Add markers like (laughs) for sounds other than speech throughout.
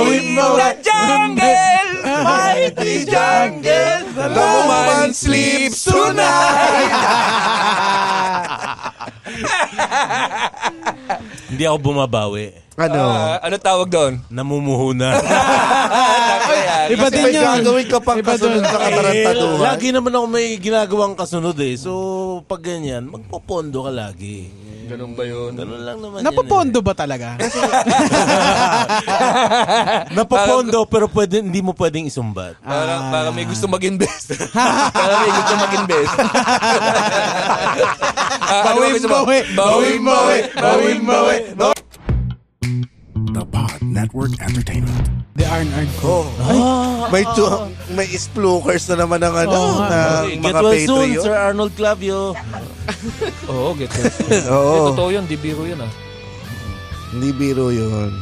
Bawin mo. The jungle, mighty jungle, the woman sleeps tonight. Hindi ako bumabawi. Ano? Ah, ano tawag doon? Namumuhuna. (laughs) Iba din may yun. gagawin ka pang Iba kasunod sa Eh, katarantaduhan. lagi naman ako may ginagawang kasunod eh. So, pag ganyan, magpopondo ka lagi. Ganun ba yun? Ganun lang naman Napapondo ba talaga? yan eh. Napapondo pero pwede, hindi mo pwedeng isumbat. Para, para may gusto mag-invest. (laughs) para may gusto mag-invest. (laughs) Ah, ano ba Bawin, gusto mo? bawi. Bawin, bawi. Bawin, bawi. The Pod Network Entertainment. The Arn Arn Oh. May tu- may splukers na naman ng ano, nga. ng Get mga well soon, Patreon. Sir Arnold Clavio. (laughs) Oo, get it. (laughs) Oo. Eh, totoo yun, di biro yun ah. Hindi biro yun.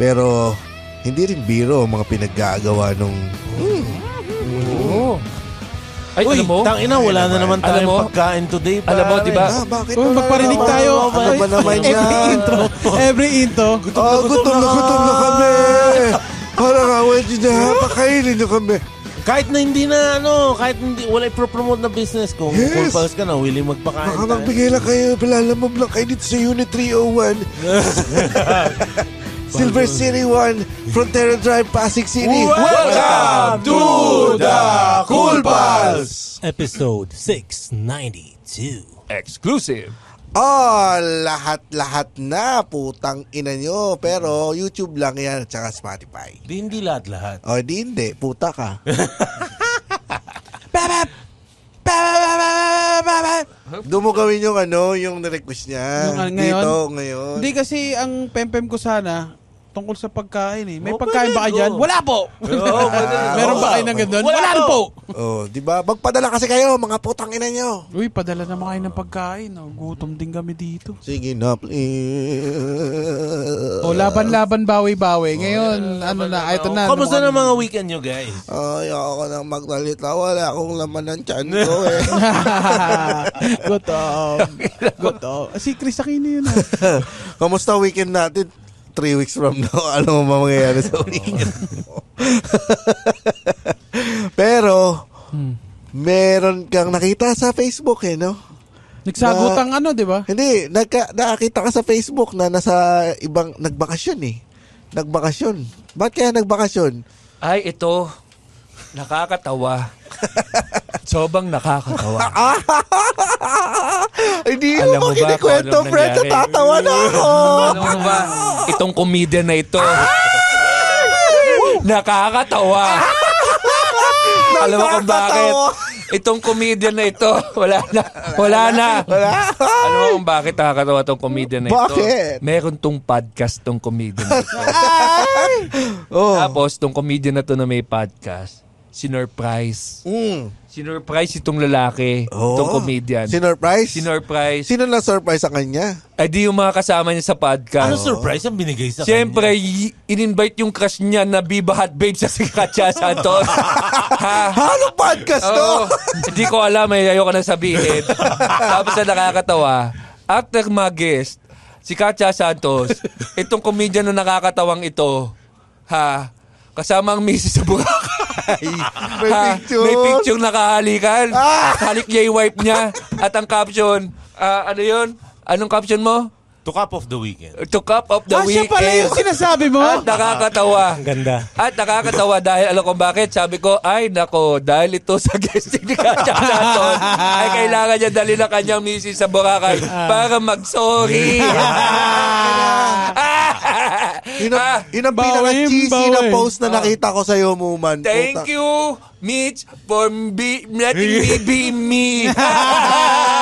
Pero, hindi rin biro ang mga pinaggagawa nung... Oo. Ay, Uy, alam mo? tangina, wala na naman Alam tayong mo? pagkain today. Alam mo, pare. di ba? Ah, bakit? Oh, magparinig naman? tayo. Ano ba naman yan? Every intro. Every intro. Oh, gutom na gutom na kami. (laughs) Parang away din na. Pakainin nyo kami. Kahit na hindi na ano, kahit hindi, wala i-promote na business. Kung Yes. full pals ka na, willing magpakain Baka tayo. magbigay lang kayo. Palalamog lang kayo dito sa Unit 301. (laughs) Silver City 1, Frontera Drive, Pasig City. Welcome to the Cool Pals! Episode 692. Exclusive. Oh, lahat-lahat na putang ina nyo. Pero YouTube lang yan at saka Spotify. Di hindi lahat-lahat. O, di hindi. Puta ka. Doon mo gawin yung ano, yung request niya. Yung, ah, ngayon? Dito, ngayon. Hindi kasi ang pempem ko sana tungkol sa pagkain eh. May Oh, pagkain ba kayo pwede, dyan? go. Wala po! (laughs) Oo, pwede. (laughs) Meron ba kayo ng ganun? Wala, Wala po! Oh, di ba? Magpadala kasi kayo, mga putang ina nyo. Uy, padala naman kayo ng pagkain. Oh. Gutom din kami dito. Sige na, please. O, laban-laban, bawi-bawi. Ngayon, ano na, ito na. Kamusta na mga weekend nyo, guys? Ay, ako nang magsalita. Wala akong laman ng tiyan ko (laughs) eh. Gutom. Gutom. Si Chris Aquino yun. ah. Kamusta weekend natin? Three weeks from now, (laughs) ano mo mangyayari sa weekend mo? (laughs) Pero, meron kang nakita sa Facebook eh, no? Nagsagutang ano, di ba? Hindi, nagka, nakakita ka sa Facebook na nasa ibang, nagbakasyon eh. Nagbakasyon. Ba't kaya nagbakasyon? Ay, ito. Nakakatawa. (laughs) Sobrang nakakatawa. (laughs) Hindi Alam mo mo ba kinikwento, kung anong friend. nangyari? Natatawa na ako. Alam mo ba, itong comedian na ito, (laughs) nakakatawa. Alam mo kung bakit? Itong comedian na ito, wala na. Wala na. Wala. Alam mo kung bakit nakakatawa tong comedian na ito? Bakit? Meron tong podcast tong comedian na ito. Oh. Tapos, tong comedian na to na may podcast, sinurprise. Mm. Sinurprise itong lalaki, Oh. itong comedian. Sinurprise? Sinurprise. Sino na surprise sa kanya? Ay di yung mga kasama niya sa podcast. Ano surprise ang binigay sa Siyempre, kanya? y- in-invite yung crush niya na Viva Hot Babe sa si Katya Santos. (laughs) ha? Anong podcast to? Hindi ko alam, may ayoko na sabihin. Tapos na nakakatawa, after mag-guest, si Katya Santos, itong comedian na nakakatawang ito, ha, kasama ang misis sa Boracay. (laughs) May Ha, picture. May picture nakahalikan. Ah! Halik niya yung wife niya. At ang caption, ah, ano yun? Anong caption mo? To cap of the weekend. To cup of the ah, siya weekend. pala yung sinasabi mo? At nakakatawa. Ganda. At nakakatawa dahil alam ko bakit. Sabi ko, ay nako, dahil ito sa guesting ni Katya Santos, ay kailangan niya dali na kanyang misis sa Boracay para mag-sorry. Ang, Ah, ang Bawin, pinaka-cheesy na post na nakita ko sa'yo, Muman. Thank Puta. you, Mitch, for be, letting me be me. (laughs)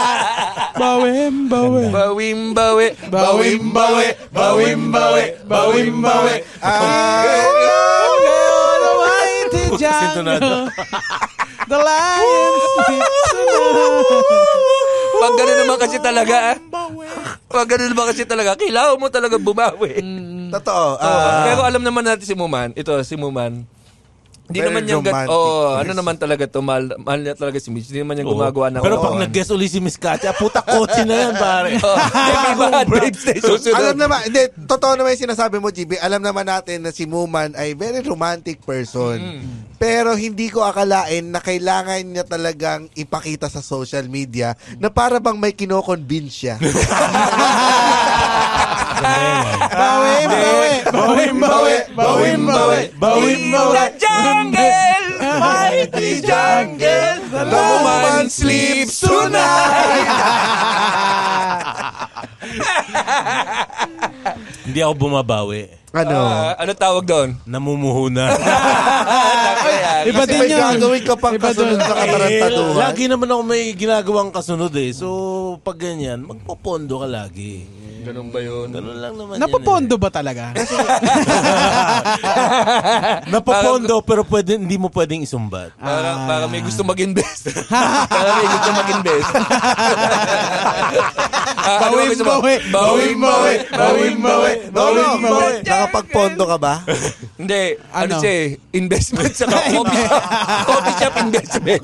Bawim, bawim. bawim, bawi. Bawim, bawi. Bawim, bawi. Bawim, bawi. Almighty jungle. The lion sleeps Pag gano'n naman kasi talaga, ah. Pag gano'n naman kasi talaga, kailangan mo talaga bumawi. Totoo. Oo, ah, pero alam naman natin si Muman, ito si Muman, Hindi naman yung gat, romantic. oh, ano naman talaga to, mahal, mahal niya talaga si Mitch. Hindi naman yung gumagawa ng Pero pag nag-guest uli si Miss Katya, puta kotse na yan, pare. (laughs) Oh. Susunod. Alam naman, hindi, totoo naman yung sinasabi mo, GB. Alam naman natin na si Muman ay very romantic person. Mm. Pero hindi ko akalain na kailangan niya talagang ipakita sa social media na para bang may kinoconvince siya. (laughs) Bawi, bawi, bawi, bawi, bawi, bawi, bawi, bawi. jungle, mighty jungle, the woman sleeps tonight. (laughs) Hindi ako bumabawi. ano? Ah, ano tawag doon? Namumuhuna. (laughs) Iba Kasi din may yun. gagawin ka pang Iba kasunod dun. sa Eh, katarantaduhan. lagi naman ako may ginagawang kasunod eh. So, pag ganyan, magpopondo ka lagi. Ganun ba yun? Ganun lang naman Napapondo ba talaga? (laughs) yan eh. Napapondo, pero pwede, hindi mo pwedeng isumbat. Para, para may gusto mag-invest. para may gusto mag-invest. Ah, ano Bawing, gusto mo? Bawi, bawing, bawi, bawing, bawi, bawing, bawi. Nakapagpondo ka ba? (laughs) Hindi. Ano, Ano? siya eh, Investment sa (laughs) coffee shop. (laughs) coffee shop investment.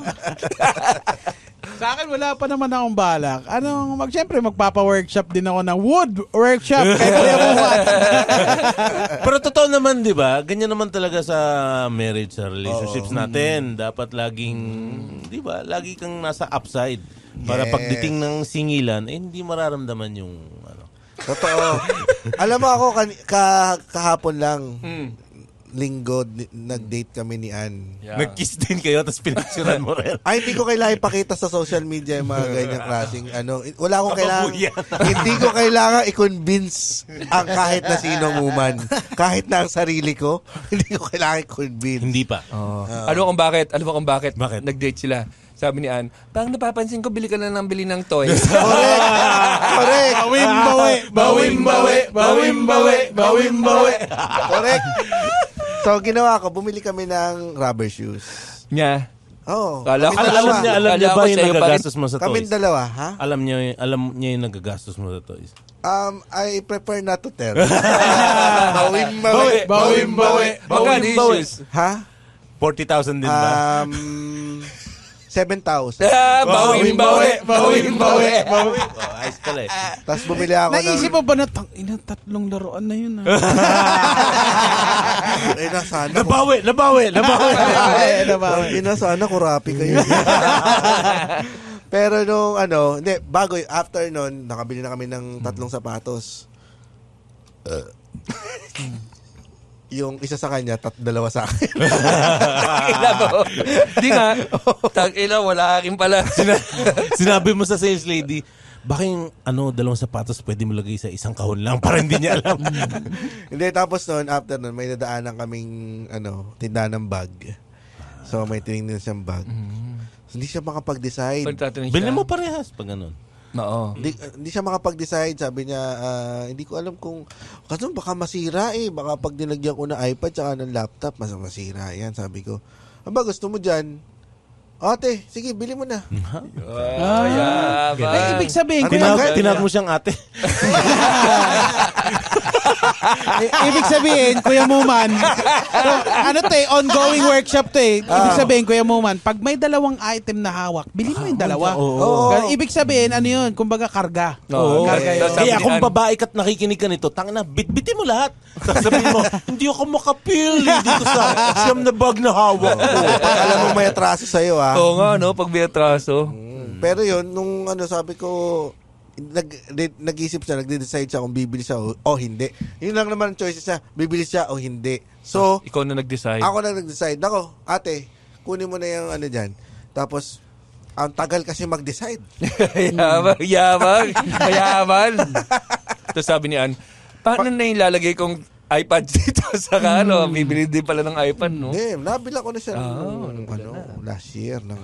Sa akin, wala pa naman akong balak. Anong, mag, syempre, magpapa-workshop din ako ng wood workshop. Kaya Kuya. Pero totoo naman, di ba? Ganyan naman talaga sa marriage, sa relationships natin. Dapat laging, di ba? Lagi kang nasa upside. Para Yes. pagdating ng singilan, eh, hindi mararamdaman yung, ano. Totoo. Alam mo ako, kan- ka- kahapon lang, Hmm. Linggo, nag-date kami ni Ann. Nag-kiss din kayo, tapos pinagsuran mo rin. (laughs) Ay, hindi ko kailangan ipakita sa social media yung mga ganyang klaseng ano. Wala akong kailangan. Hindi ko kailangan i-convince ang kahit na sinong uman. Kahit na ang sarili ko, hindi ko kailangan i-convince. hindi pa. Ano kung bakit? Ano ba kung bakit? Bakit? Nag-date sila. Sabi ni Ann, parang napapansin ko, bili ka na ng bili ng toys. (laughs) Correct. Correct. Bawing, bawi, bawing, bawi, bawing, bawi, bawing, bawi. Correct. So, ginawa ko, bumili kami ng rubber shoes. Niya. Oo. Kala ko- Kami Alam dalawa. niya, alam Kala niya ko ba yung sa'yo pa rin. nagagastos mo sa Kami toys? dalawa, ha? Alam niya, alam niya yung nagagastos mo sa toys. Um, I prefer not to tell. Bawing, bawi. Bawing, bawi, Magkano yung bawi. shoes? Ha? 40,000 din ba? Um, 7,000. Ah, bawing, bawi, bawing, bawi. oh, ayos pala eh. Tapos bumili ako ng... Naisip mo ba na, tang, ina, tatlong laruan na yun. ah. (laughs) Eh, na, sana. Nabawi, nabawi, nabawi. Ay, ba? Ang ina, sana kurapi kayo. (laughs) Pero nung ano, hindi, bago, y- after nun, nakabili na kami ng tatlong sapatos. (laughs) Yung isa sa kanya, tat dalawa sa akin. (laughs) Ina mo. Di nga. (laughs) Tag ina, wala akin pala. Sina- (laughs) sinabi mo sa sales lady, baka yung ano, dalawang sapatos pwede mo lagay sa isang kahon lang para hindi niya alam. Hindi, tapos nun, after nun, may nadaanan kaming, ano, tindahan ng bag. So, may tinignan siyang bag. So, hindi siya makapag-decide. Pagtatanong Bilhin mo parehas pag ganun. Oo. Hindi, hindi siya makapag-decide. Sabi niya, ah, hindi ko alam kung, kasi baka masira eh. Baka pag nilagyan ko ng iPad tsaka ng laptop, mas masira yan. Sabi ko, aba gusto mo dyan? Ate, sige, bili mo na. Ah, yabang. Ay, ibig sabihin? Tinawag, tinawag mo siyang ate. (laughs) I- ibig sabihin, Kuya Muman, so, ano to eh, ongoing workshop to eh. Ibig sabihin, Kuya Muman, pag may dalawang item na hawak, bilhin mo yung dalawa. Oo. Ganun, Ibig sabihin, ano yun, kumbaga karga. Oo. Karga yun. Sabi Kaya ni kung Ann, babae ka't nakikinig ka nito, tanga na, bit-bitin mo lahat. Tapos sabihin mo, (laughs) hindi ako makapili dito sa siyam na bag na hawak (laughs) ko. Pag alam mo may atraso sa'yo, ah. Oo nga, no? Pag may atraso. Mm. Pero yun, nung ano sabi ko, nag, de- nag-isip siya, nagde-decide siya kung bibili siya o, o hindi. Yun lang naman ang choices siya, bibili siya o hindi. So, Ikaw na nag-decide. ako na nag-decide. Nako, ate, kunin mo na yung ano dyan. Tapos, ang tagal kasi mag-decide. yabang, yabang, mayaman. Tapos sabi ni Ann, paano na yung lalagay kong iPad (laughs) dito sa ano? Bibili din pala ng iPad, no? Hindi, nabila ko na siya Ah, nung, ano, last year. Ng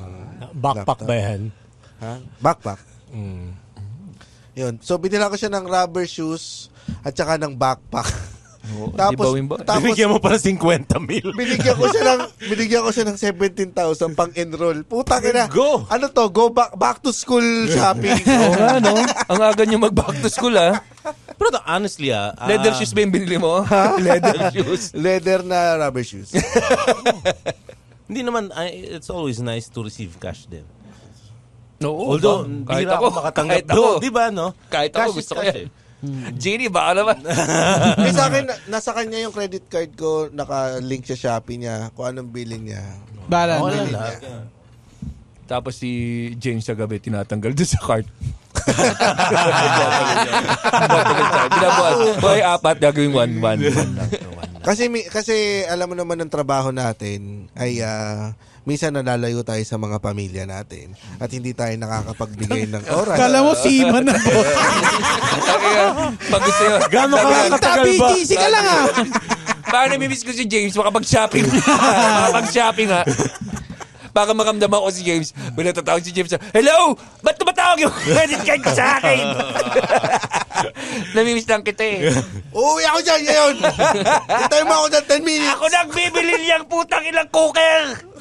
Backpack laptop. ba yan? Ha? Backpack. Mm. Yun. So, binila ko siya ng rubber shoes at saka ng backpack. Di tapos, ba? tapos, Binigyan mo para 50 mil. binigyan ko siya ng binigyan ko siya ng 17,000 pang enroll. Puta ka na. Go. Ano to? Go back back to school shopping. (laughs) Oo nga, no? Ang aga niyo mag-back to school, ah. Pero to, honestly ah, ah, Leather shoes ba yung binili mo? (laughs) Leather (laughs) shoes. Leather na rubber shoes. Hindi naman, I- it's always nice to receive cash din. Oo, Although, ba? bihira ako makatanggap kahit ako. doon. Di ba, no? Kahit ako, gusto ko yan. eh. (laughs) Genie, baka naman. (laughs) Eh, sa akin, na- (laughs) nasa kanya yung credit card ko, naka-link sa Shopee niya, kung anong billing niya. Bala. Na. lahat. Tapos si James sa gabi, tinatanggal doon sa cart. Binabuhat. Boy, apat, gagawin one, one, one lang. Kasi kasi alam mo naman ng trabaho natin ay ah, minsan nalalayo tayo sa mga pamilya natin at hindi tayo nakakapagbigay (laughs) ng oras. Kala mo seaman na po. (laughs) Pag gusto yun. Gano'n ka katagal ba? BGC ka lang ah. (laughs) Baka namimiss ko si James, makapag-shopping. makapag-shopping ha. Baka makamdam ako si James. May natatawag si James. Hello! Ba't tumatawag yung credit card ko sa akin? namimiss lang kita eh. Uuwi ako dyan ngayon! Hintayin mo ako dyan 10 minutes! Ako nagbibili niyang putang ilang cooker!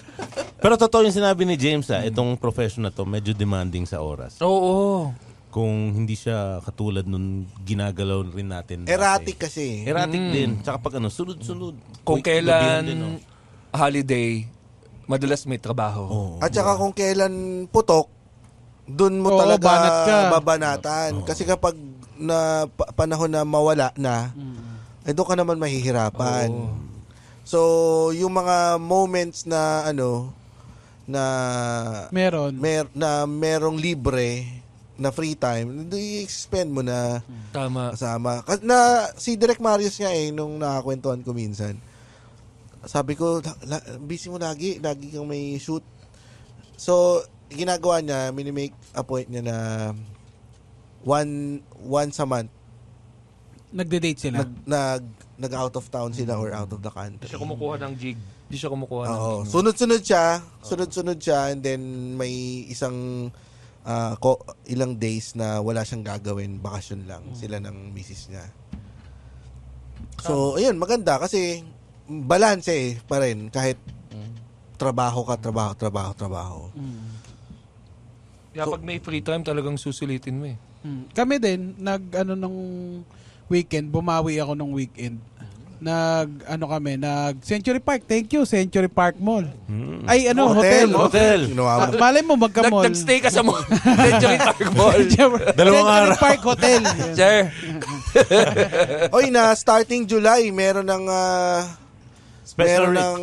Pero totoo yung sinabi ni James, ah, itong profession na to, medyo demanding sa oras. Oo. Kung hindi siya katulad nung ginagalaw rin natin. dati. Erratic kasi. Erratic din. Tsaka pag ano, sunod-sunod. Kung Quick gabihan kailan din, no? holiday, madalas may trabaho. Oo. At saka kung kailan putok, dun mo Oo, talaga banat ka. babanatan. Kasi kapag na pa- panahon na mawala na, eh doon ka naman mahihirapan. So, yung mga moments na ano na Meron. mer na merong libre na free time, i-expend mo na Tama. kasama. Kasi na si Direk Marius nga eh nung nakakwentuhan ko minsan. Sabi ko, "La- la- busy mo lagi, lagi kang may shoot. So, ginagawa niya, minimake a point niya na one once a month Nagde-date sila. nag, nag nag out of town sila or out of the country. Hindi siya kumukuha ng jig. Hindi siya kumukuha ng Oo, jig. sunod-sunod siya, sunod-sunod siya and then may isang ah, ko, ilang days na wala siyang gagawin, bakasyon lang sila ng misis niya. So, ayun, maganda kasi balance eh pa rin kahit trabaho ka, trabaho, trabaho, trabaho. Kaya pag may free time, talagang susulitin mo eh. Hmm. Kami din, nag ano nung weekend, bumawi ako nung weekend. Nag ano kami, nag Century Park. Thank you, Century Park Mall. Ay ano, hotel. Hotel. Ginawa Ah, mo. malay mo magka Nag, mall. nag-stay ka sa mall. (laughs) Century Park (laughs) Mall. Dalawang Century araw. Park Hotel. Sir, (laughs) Oy, na starting July, meron ng ah, Special meron rate. ng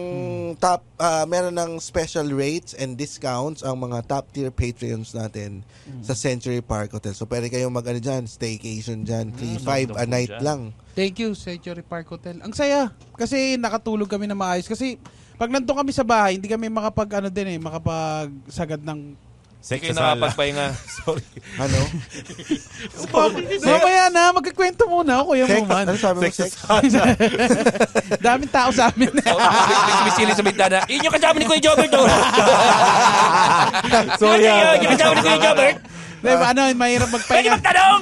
top ah, meron ng special rates and discounts ang mga top tier Patreons natin sa Century Park Hotel. So pwede kayong mag ano diyan, staycation diyan, 3-5 a night lang. Thank you, Century Park Hotel. Ang saya. Kasi nakatulog kami na maayos. Kasi pag nandun kami sa bahay, hindi kami makapag ano din eh, makapag sagad ng hindi kayo sa sala. nakapagpahinga. (laughs) Sorry. Ano? (laughs) Mamaya na, magkikwento muna ako, Kuya Sex? Muman. Ano sabi mo? Sex Sex? sa sala. (laughs) Daming tao sa amin. Sumisili sa bintana. Yun yung kasama ni Kuya Jobert oh. Sorry, Yun, ah. yung kasama ni Kuya Jobert. Diba, ano, mahirap Pwede magpahinga. magtanong!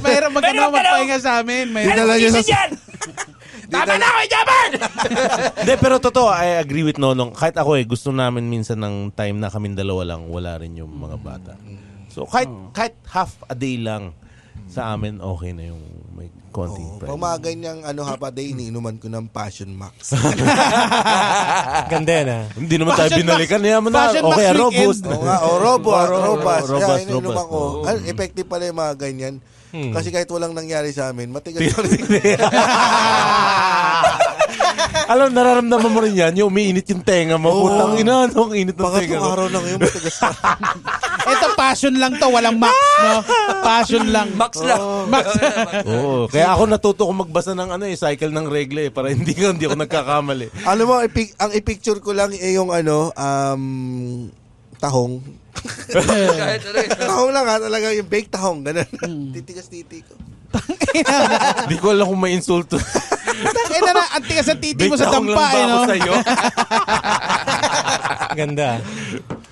mahirap mag, Pwede ano, magtanong. magpahinga sa amin. Mahirap. Sa... Isa dyan! Tama na, Kuya Jobert! (laughs) Hindi, pero totoo, I agree with Nonong. Kahit ako eh, gusto namin minsan ng time na kaming dalawa lang, wala rin yung mga bata. So, kahit, kahit half a day lang, sa amin, okay na yung may konting Oh, price. pag mga ganyang ano ha pa day, iniinuman ko ng Passion Max. (laughs) Ganda yan ah. Hindi naman tayo Fashion binalikan. Yan mo na. Fashion Okay, Max robust. Oo nga, oh, robo, Ro- ro- robas. ro- robust, Yeah, iniinuman robust, ko. oo. Ah, effective pala yung mga ganyan. Kasi kahit walang nangyari sa amin, matigas (laughs) pa rin. Alam, nararamdaman mo rin yan, yung umiinit yung tenga mo. Oo. Putang ina, no? Ang init ng tenga Pangatlong mo. araw na ngayon, matigas pa. (laughs) Ito, passion lang to. Walang max, no? Passion lang. Max lang. Max. (laughs) Oo. Kaya ako natuto ko magbasa ng ano eh, cycle ng regle eh, para hindi ko, hindi ako nagkakamali. (laughs) Alam mo, ipi- ang i-picture ko lang eh yung ano, um, tahong. Kahit ano eh. tahong lang ha, talaga yung baked tahong. Ganun. Titigas titi ko. Hindi (laughs) ko alam kung may insulto. Eh na na, ang tigas sa titi mo sa Bigtaong lang dampa, ba eh, ako no? sa'yo? (laughs) Ganda.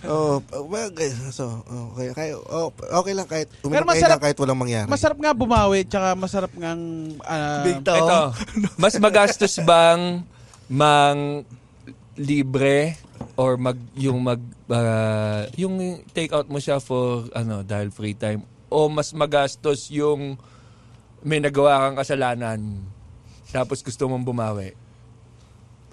Oh, well, guys, so, okay, okay, oh, okay lang kahit uminom kayo masarap- lang kahit walang mangyari. Masarap nga bumawi, tsaka masarap ngang... ah, Big. Ito, (laughs) mas magastos bang mang libre or mag yung mag ah, yung take out mo siya for ano dahil free time o mas magastos yung may nagawa kang kasalanan tapos gusto mong bumawi.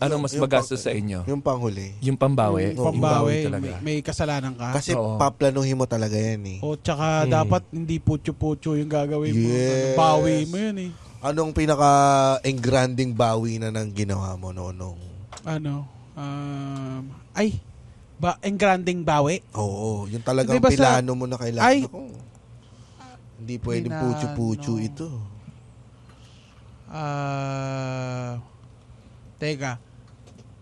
Ano mas Yung magastos pang- sa inyo? Yung panghuli. Yung pambawi? Yung Pambawi, talaga. may, may kasalanan ka. Kasi Oo. paplanuhin mo talaga yan eh. o tsaka dapat hindi putyo-putyo yung gagawin mo. Yes. Bawi mo yun eh. Anong pinaka engranding bawi na nang ginawa mo noong? Ano? Um, ay, ba, ang granding bawi. Oo, yung talagang Di ba sa- pilano mo na kailangan. Ay! Ako, hindi pwedeng Pinano. puchu-puchu ito. Ah, teka.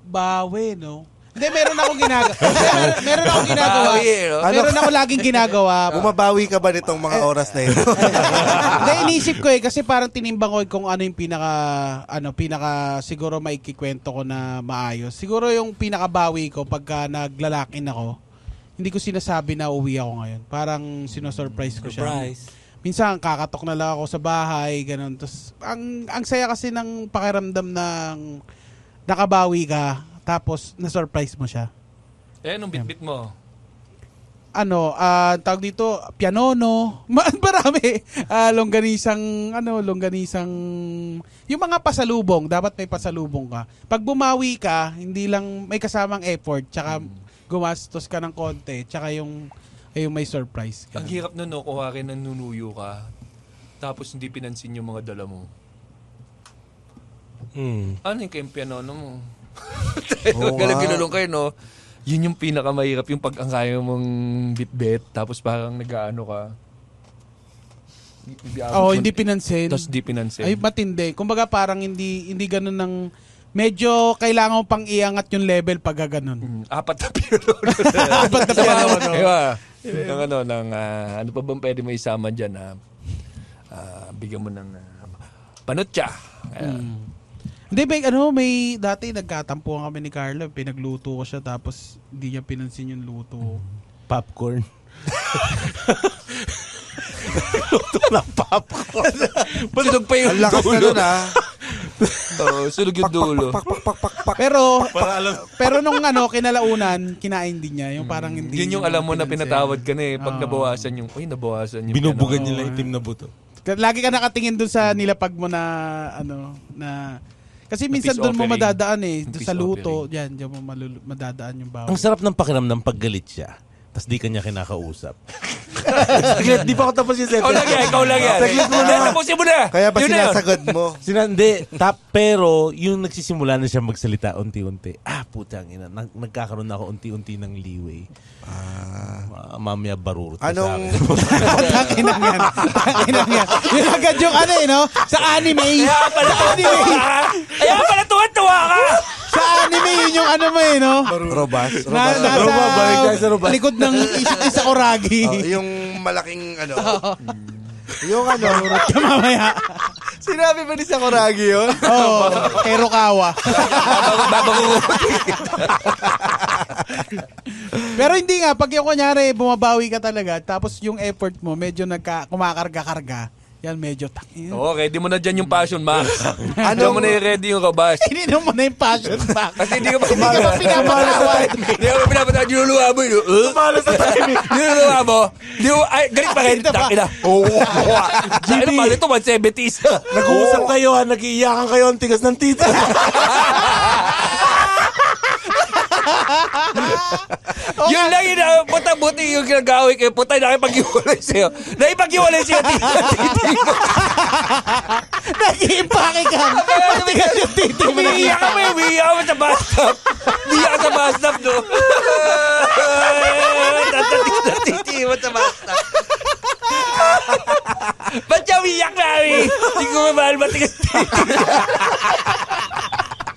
Bawi, no? Hindi, meron akong ginagawa. (laughs) meron, meron akong ginagawa. Bawi, no? Meron ako laging ginagawa. Bumabawi ka ba nitong mga oras na ito? (laughs) Hindi, inisip ko eh, kasi parang tinimbang ko eh kung ano yung pinaka, ano, pinaka, siguro maikikwento ko na maayos. Siguro yung pinakabawi ko pagka naglalakin ako, hindi ko sinasabi na uwi ako ngayon. Parang sinosurprise ko siya. Surprise. Minsan, kakatok na lang ako sa bahay, ganun. Tapos, ang, ang saya kasi ng pakiramdam ng nakabawi ka, tapos na-surprise mo siya. Eh, nung bitbit mo? ano, ah tawag dito, pianono, (laughs) ma- marami. Ah, longganisang, ano, longganisang, yung mga pasalubong, dapat may pasalubong ka. Pag bumawi ka, hindi lang may kasamang effort, tsaka gumastos ka ng konti, tsaka yung, ay yung may surprise ka. Ang hirap nun, no, kuwari nanunuyo ka, tapos hindi pinansin yung mga dala mo. Mm. Ano yung kayong piano mo? (laughs) Oo Galang nga. ginulong kayo, no? Yun yung pinakamahirap, yung pag ang kaya mong bitbit, tapos parang nag-ano ka. Oo, hindi pinansin. Tapos di pinansin. Ay, matindi. Kumbaga parang hindi, hindi ganun ng, medyo kailangan mo pang iangat yung level pag ganun. Mm, (laughs) apat na piano. Apat na piano, no? Diba? Ng ano, ng, ah, ano pa bang pwede mo isama dyan? ah? Ah, bigyan mo ng uh, panutya. Ayan. Hindi, may, ano, may, dati nagkatampuhan kami ni Carlo, pinagluto ko siya, tapos hindi niya pinansin yung luto. Popcorn. (laughs) Luto ng popcorn. Sunog pa yung Ang lakas na dulo. nun ah. Oo, sunog yung dulo. Pak, pak, pak, pak, pak. Pero, Para alam. pero nung ano, kinalaunan, kinain din niya. Yung parang hindi Yun yung alam mo na pinatawad ka na eh. Pag nabawasan yung, uy, nabawasan yung Binubugan piano. nila itim na buto. Lagi ka nakatingin dun sa nilapag mo na, ano, na, kasi Na minsan peace doon mo offering. madadaan eh. Yung Doon peace sa luto, yan, diyan mo malulu- madadaan yung bawal. Ang sarap ng pakiramdam pag galit siya. Tapos di kanya kinakausap. Saglit, di pa ako tapos yung Ikaw lang yan, ikaw lang yan. Saglit muna. Hindi, tapusin mo na. Kaya ba na sinasagad mo? Sinandi, tap, pero yung nagsisimula na siya magsalita unti-unti. Ah, putang ina, nag- nagkakaroon na ako unti-unti ng leeway. Ah, mamaya barurot Anong... akin. (laughs) Tanginan yan. Tanginan yan. Yun agad yung ano eh, no? Sa anime. Kaya pala tuwa ka. Kaya pala tuwa-tuwa ka. Sa anime, yun yung ano mo eh, no? Robas. Na, Robas. nasa Roba, balik tayo sa Roba. likod ng isa- isa oragi. (laughs) Oh, yung malaking ano. yung ano. (laughs) Ka mamaya. Sinabi ba ni Sakuragi yun? Oo, kay Rokawa. (laughs) Pero hindi nga, pag yung kunyari, bumabawi ka talaga, tapos yung effort mo, medyo nagka, kumakarga-karga, yan medyo tangin. Oo, ready mo na dyan yung passion, Max. (laughs) Ano? Mo na i-ready yung kabas. Ininom mo na yung passion back. Kasi hindi ka pa Hindi ka pa pinapatawad. Hindi ka pa pinapatawad. Mo yun. Tumalo sa timing. (laughs) Niluluwa mo. Di mo, ay, galit pa rin. Takina. Oo. Ano pala ito, 170s. Nag-uusap kayo ha, nag-iiyakan kayo ang tigas ng tita. (laughs) (laughs) Yun lang yun. ah, Puta, buti yung ginagawi kayo. Puta, nakipag-iwalay sa'yo. Nakipag-iwalay sa'yo. Titi mo. (laughs) Nag-iimpake ka. Matigas yung titi mo. Umiiyak ka mo. Umiiyak ka mo sa stop. Umiiyak ka sa stop, no? (laughs) Tatatik na titi mo sa stop. Ba't siya umiiyak na, eh? Hindi ko mahal matigas titi.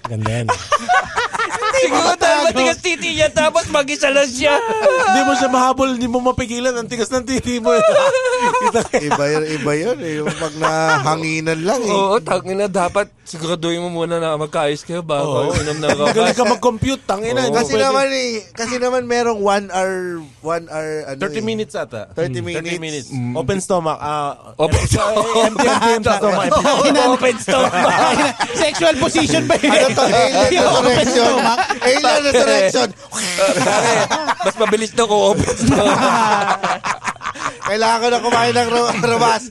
Ganda yan. Siguro dahil matigas titi niya, tapos mag-isa lang siya. Hindi mo siya mahabol, hindi mo mapigilan ang tigas ng titi mo. (laughs) Iba yun, iba yun. Eh. Yung pag nahanginan lang eh. Oo, tangin na dapat siguraduhin mo muna na magkaayos kayo bago Oo. kayo inom ng Galing kapas. ka mag-compute, tangina. Oo. hindi Kasi pwede. naman eh, kasi naman merong one hour, one hour, ano 30 eh. minutes ata. 30 Mm. minutes. 30 minutes. Open stomach. ah Open stomach. Empty, empty, empty stomach. (laughs) Open stomach. (laughs) Sexual position ba yun? To? Alien resurrection. Alien resurrection. Pare, mas mabilis na kung open stomach. (laughs) Kailangan ko na kumain ng ro- robas.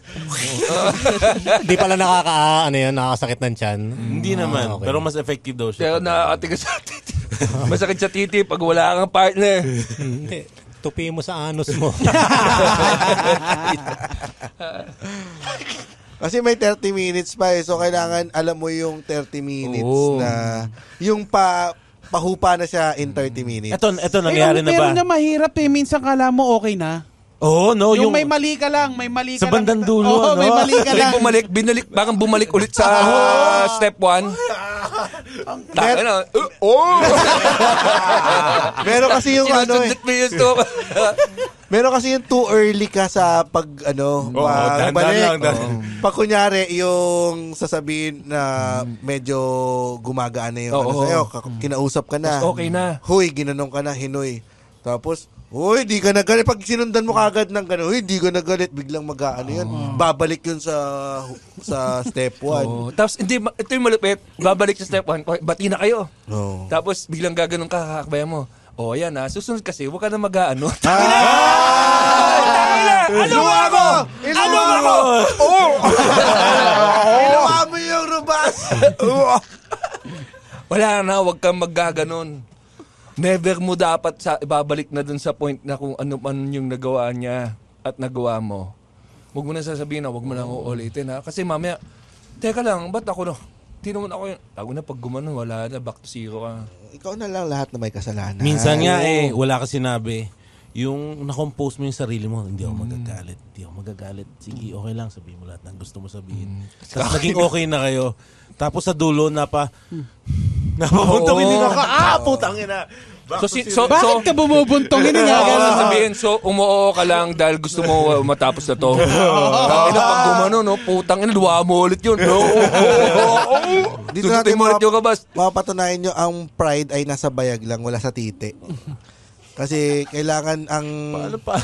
Di pala nakaka, ano yun, nakakasakit ng tiyan. Hindi naman. okay. Pero mas effective daw Pero siya. nakakatigas sa titi. Masakit sa titi pag wala kang partner. Hindi. Tupi mo sa anus mo. (laughs) Kasi may 30 minutes pa eh. So, kailangan alam mo yung 30 minutes Oo. na yung pa pahupa na siya in 30 minutes. Ito, ito Eh, nangyari ang na ba? meron na mahirap eh. Minsan kala mo okay na. Oo, no. yung, Yung, may mali ka lang, may mali ka Sa lang. bandang dulo, Oo, may no? mali ka lang. bumalik, binalik, bakang bumalik ulit sa step 1. Taka na. Uh, oh! (laughs) Meron kasi yung ano eh. Mo yung. Meron kasi yung too early ka sa pag ano, Oo, dahan-dahan pagbalik. lang, dahan. Oo. Pag kunyari yung sasabihin na medyo gumagaan na yung ano Oo. sa'yo, kinausap ka na. Okay na. Huy, ginanong ka na, hinoy. Tapos, Uy, di ka nagalit. Pag sinundan mo kagad ng gano'n, uy, di ka nagalit. Biglang mag-ano yun. Babalik yun sa sa (laughs) step 1. Oh, tapos hindi ma- ito yung malupit. Babalik sa step 1. Bati na kayo. Oh. Tapos biglang gaganon ka kakakbayan mo. Oh, yan ah. Susunod kasi, huwag ka na mag-ano. Ano ako? Ano ako? Oh! Inuha mo yung rubas. (laughs) Wala na, huwag kang maggaganon. Never mo dapat sa ibabalik na dun sa point na kung ano man yung nagawa niya at nagawa mo. Huwag mo na sasabihin na huwag mo na uulitin ha. Kasi mamaya, teka lang, ba't ako no? Naman ako yun. Ako na pag gumanon, wala na, back to zero ka. Ikaw na lang lahat na may kasalanan. Minsan nga eh, wala ka sinabi. Yung na-compose mo yung sarili mo, hindi ako magagalit. Hindi ako magagalit. Sige, okay lang. Sabihin mo lahat ng gusto mo sabihin. Tapos naging okay na kayo. Tapos sa dulo, napa... Napapuntong Oo. hindi na ka. Ah, putang ina. So, si, so, Bakit so, ka bumubuntong ini nga Oo, sabihin, so umuoo ka lang dahil gusto mo uh, matapos na to. (laughs) Tangin na pag gumano, no, putang ina, luwa mo ulit yun. No? (laughs) (laughs) Dito natin mo ulit yung kabas. Mapapatunayan nyo ang pride ay nasa bayag lang, wala sa titi. Kasi kailangan ang... Ano pa?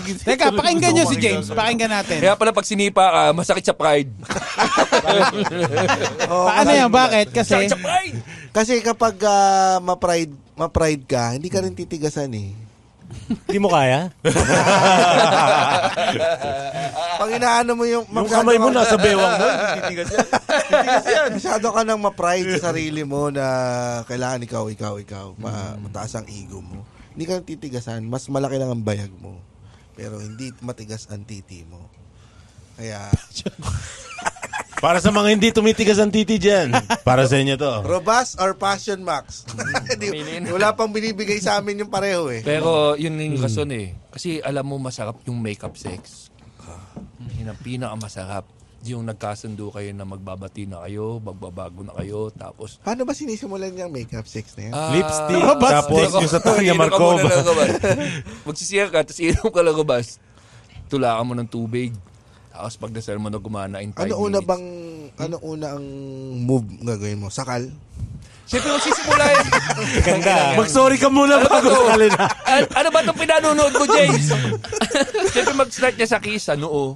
Teka, pakinggan nyo si James. Pakinggan natin. Kaya pala pag sinipa ka, masakit sa pride. (laughs) Oo, Paano yan? Bakit? Kasi... Sakit sa pride! Kasi kapag ah, ma-pride, ma-pride ka, hindi ka rin titigasan eh. Hindi mo kaya? (laughs) Pag inaano mo yung... Yung kamay mo nasa bewang mo. Titigas yan. Masyado ka nang ma-pride sa sarili mo na kailangan ikaw, ikaw, ikaw. Ma- mataas ang ego mo. Hindi ka titigasan. Mas malaki lang ang bayag mo. Pero hindi matigas ang titi mo. Kaya, Para sa mga hindi tumitigas ang titi dyan. Para sa inyo to. robust or passion max? (laughs) Di- Wala pang binibigay sa amin yung pareho eh. Pero yun yung kason eh. Kasi alam mo masarap yung makeup sex. Yun ang pinakamasarap. Yung nagkasundo kayo na magbabati na kayo, magbabago na kayo, tapos Paano ba sinisimulan yung makeup sex na yan? Ah, Lipstick. Robust Tapos yung sa Tanya Markova. Magsisiyar ka, tapos inom ka lang gabas. Tulakan mo ng tubig. Tapos pagdasal mo na gumana in 5 Ano una minutes. bang ano una ang move gagawin mo? Sakal? Siyempre magsisimula yun. Ganda. Mag-sorry ka muna Ano ba bago sakali na. An- ano ba itong pinanonood ko, James? Siyempre mag-start niya sa kiss, ano oh.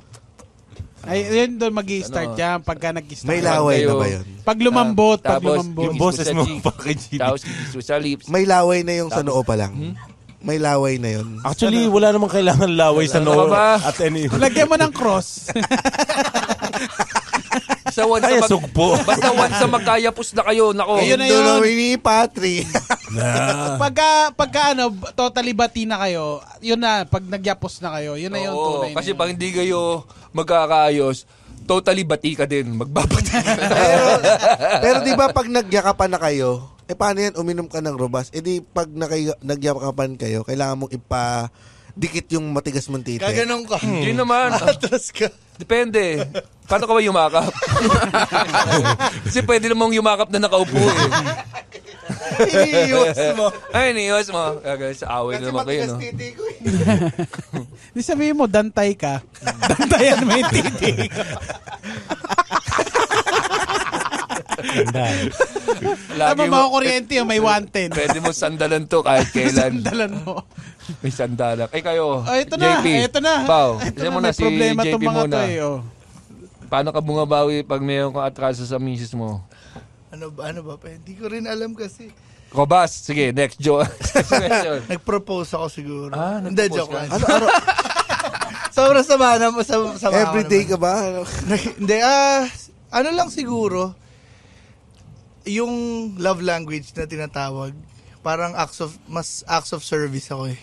Ay, yun doon mag-i-start Ano? yan pagka nag-start. May laway kayo. na ba yun? Pag lumambot, pag Tapos, lumambot. Yung boses sa mo cheek. pa kay Gino. Tapos kiss mo sa lips. May laway na yung sa noo pa lang. May laway na yun. Actually, wala namang kailangan laway sa noo ba? (laughs) at any... Lagyan mo ng cross. (laughs) Sa once Ay, na mag- sugpo. Basta once na magkayapos na kayo, nako. Ayun na Yung yun. dalawa ni Patri. (laughs) pagka, pagka ano, totally bati na kayo, yun na, pag nagyapos na kayo, yun na yun. Oo, tunay na kasi pag hindi kayo magkakaayos, totally bati ka din. Magbabati ka. (laughs) pero, pero di ba pag nagyakapan na kayo, eh paano yan, uminom ka ng robas? Eh di pag nakay- nagyakapan kayo, kailangan mong ipa dikit yung matigas mong titi. Gaganon ka. Hindi naman. Atras ka. Depende. Paano ka ba yumakap? (laughs) kasi pwede namang yumakap na nakaupo eh. Iyos mo. Ay, niyos mo. Kaya sa away Kasi naman kayo, matigas no? titi ko eh. (laughs) Di sabihin mo, dantay ka. (laughs) Dantayan mo yung titi. Lagi Tama mga kuryente yun, may 110. Pwede mo sandalan to kahit kailan. Sandalan mo. (laughs) May sandalan. Eh kayo, Oh, ito na, JP. ito na. Pao, ito na, mo na si problema JP mga muna. to eh. Oh. Paano ka bumabawi pag mayroon kang atraso sa misis mo? Ano ba, ano ba? pa? Hindi ko rin alam kasi. Kobas, sige, next joke. (laughs) Nag-propose ako siguro. Ah, Hindi, joke ka. lang. Ano, ano, (laughs) Sobrang sama na sama, sama ako Everyday ka ba? Hindi, ah, ano lang siguro, yung love language na tinatawag, parang acts of, mas acts of service ako eh.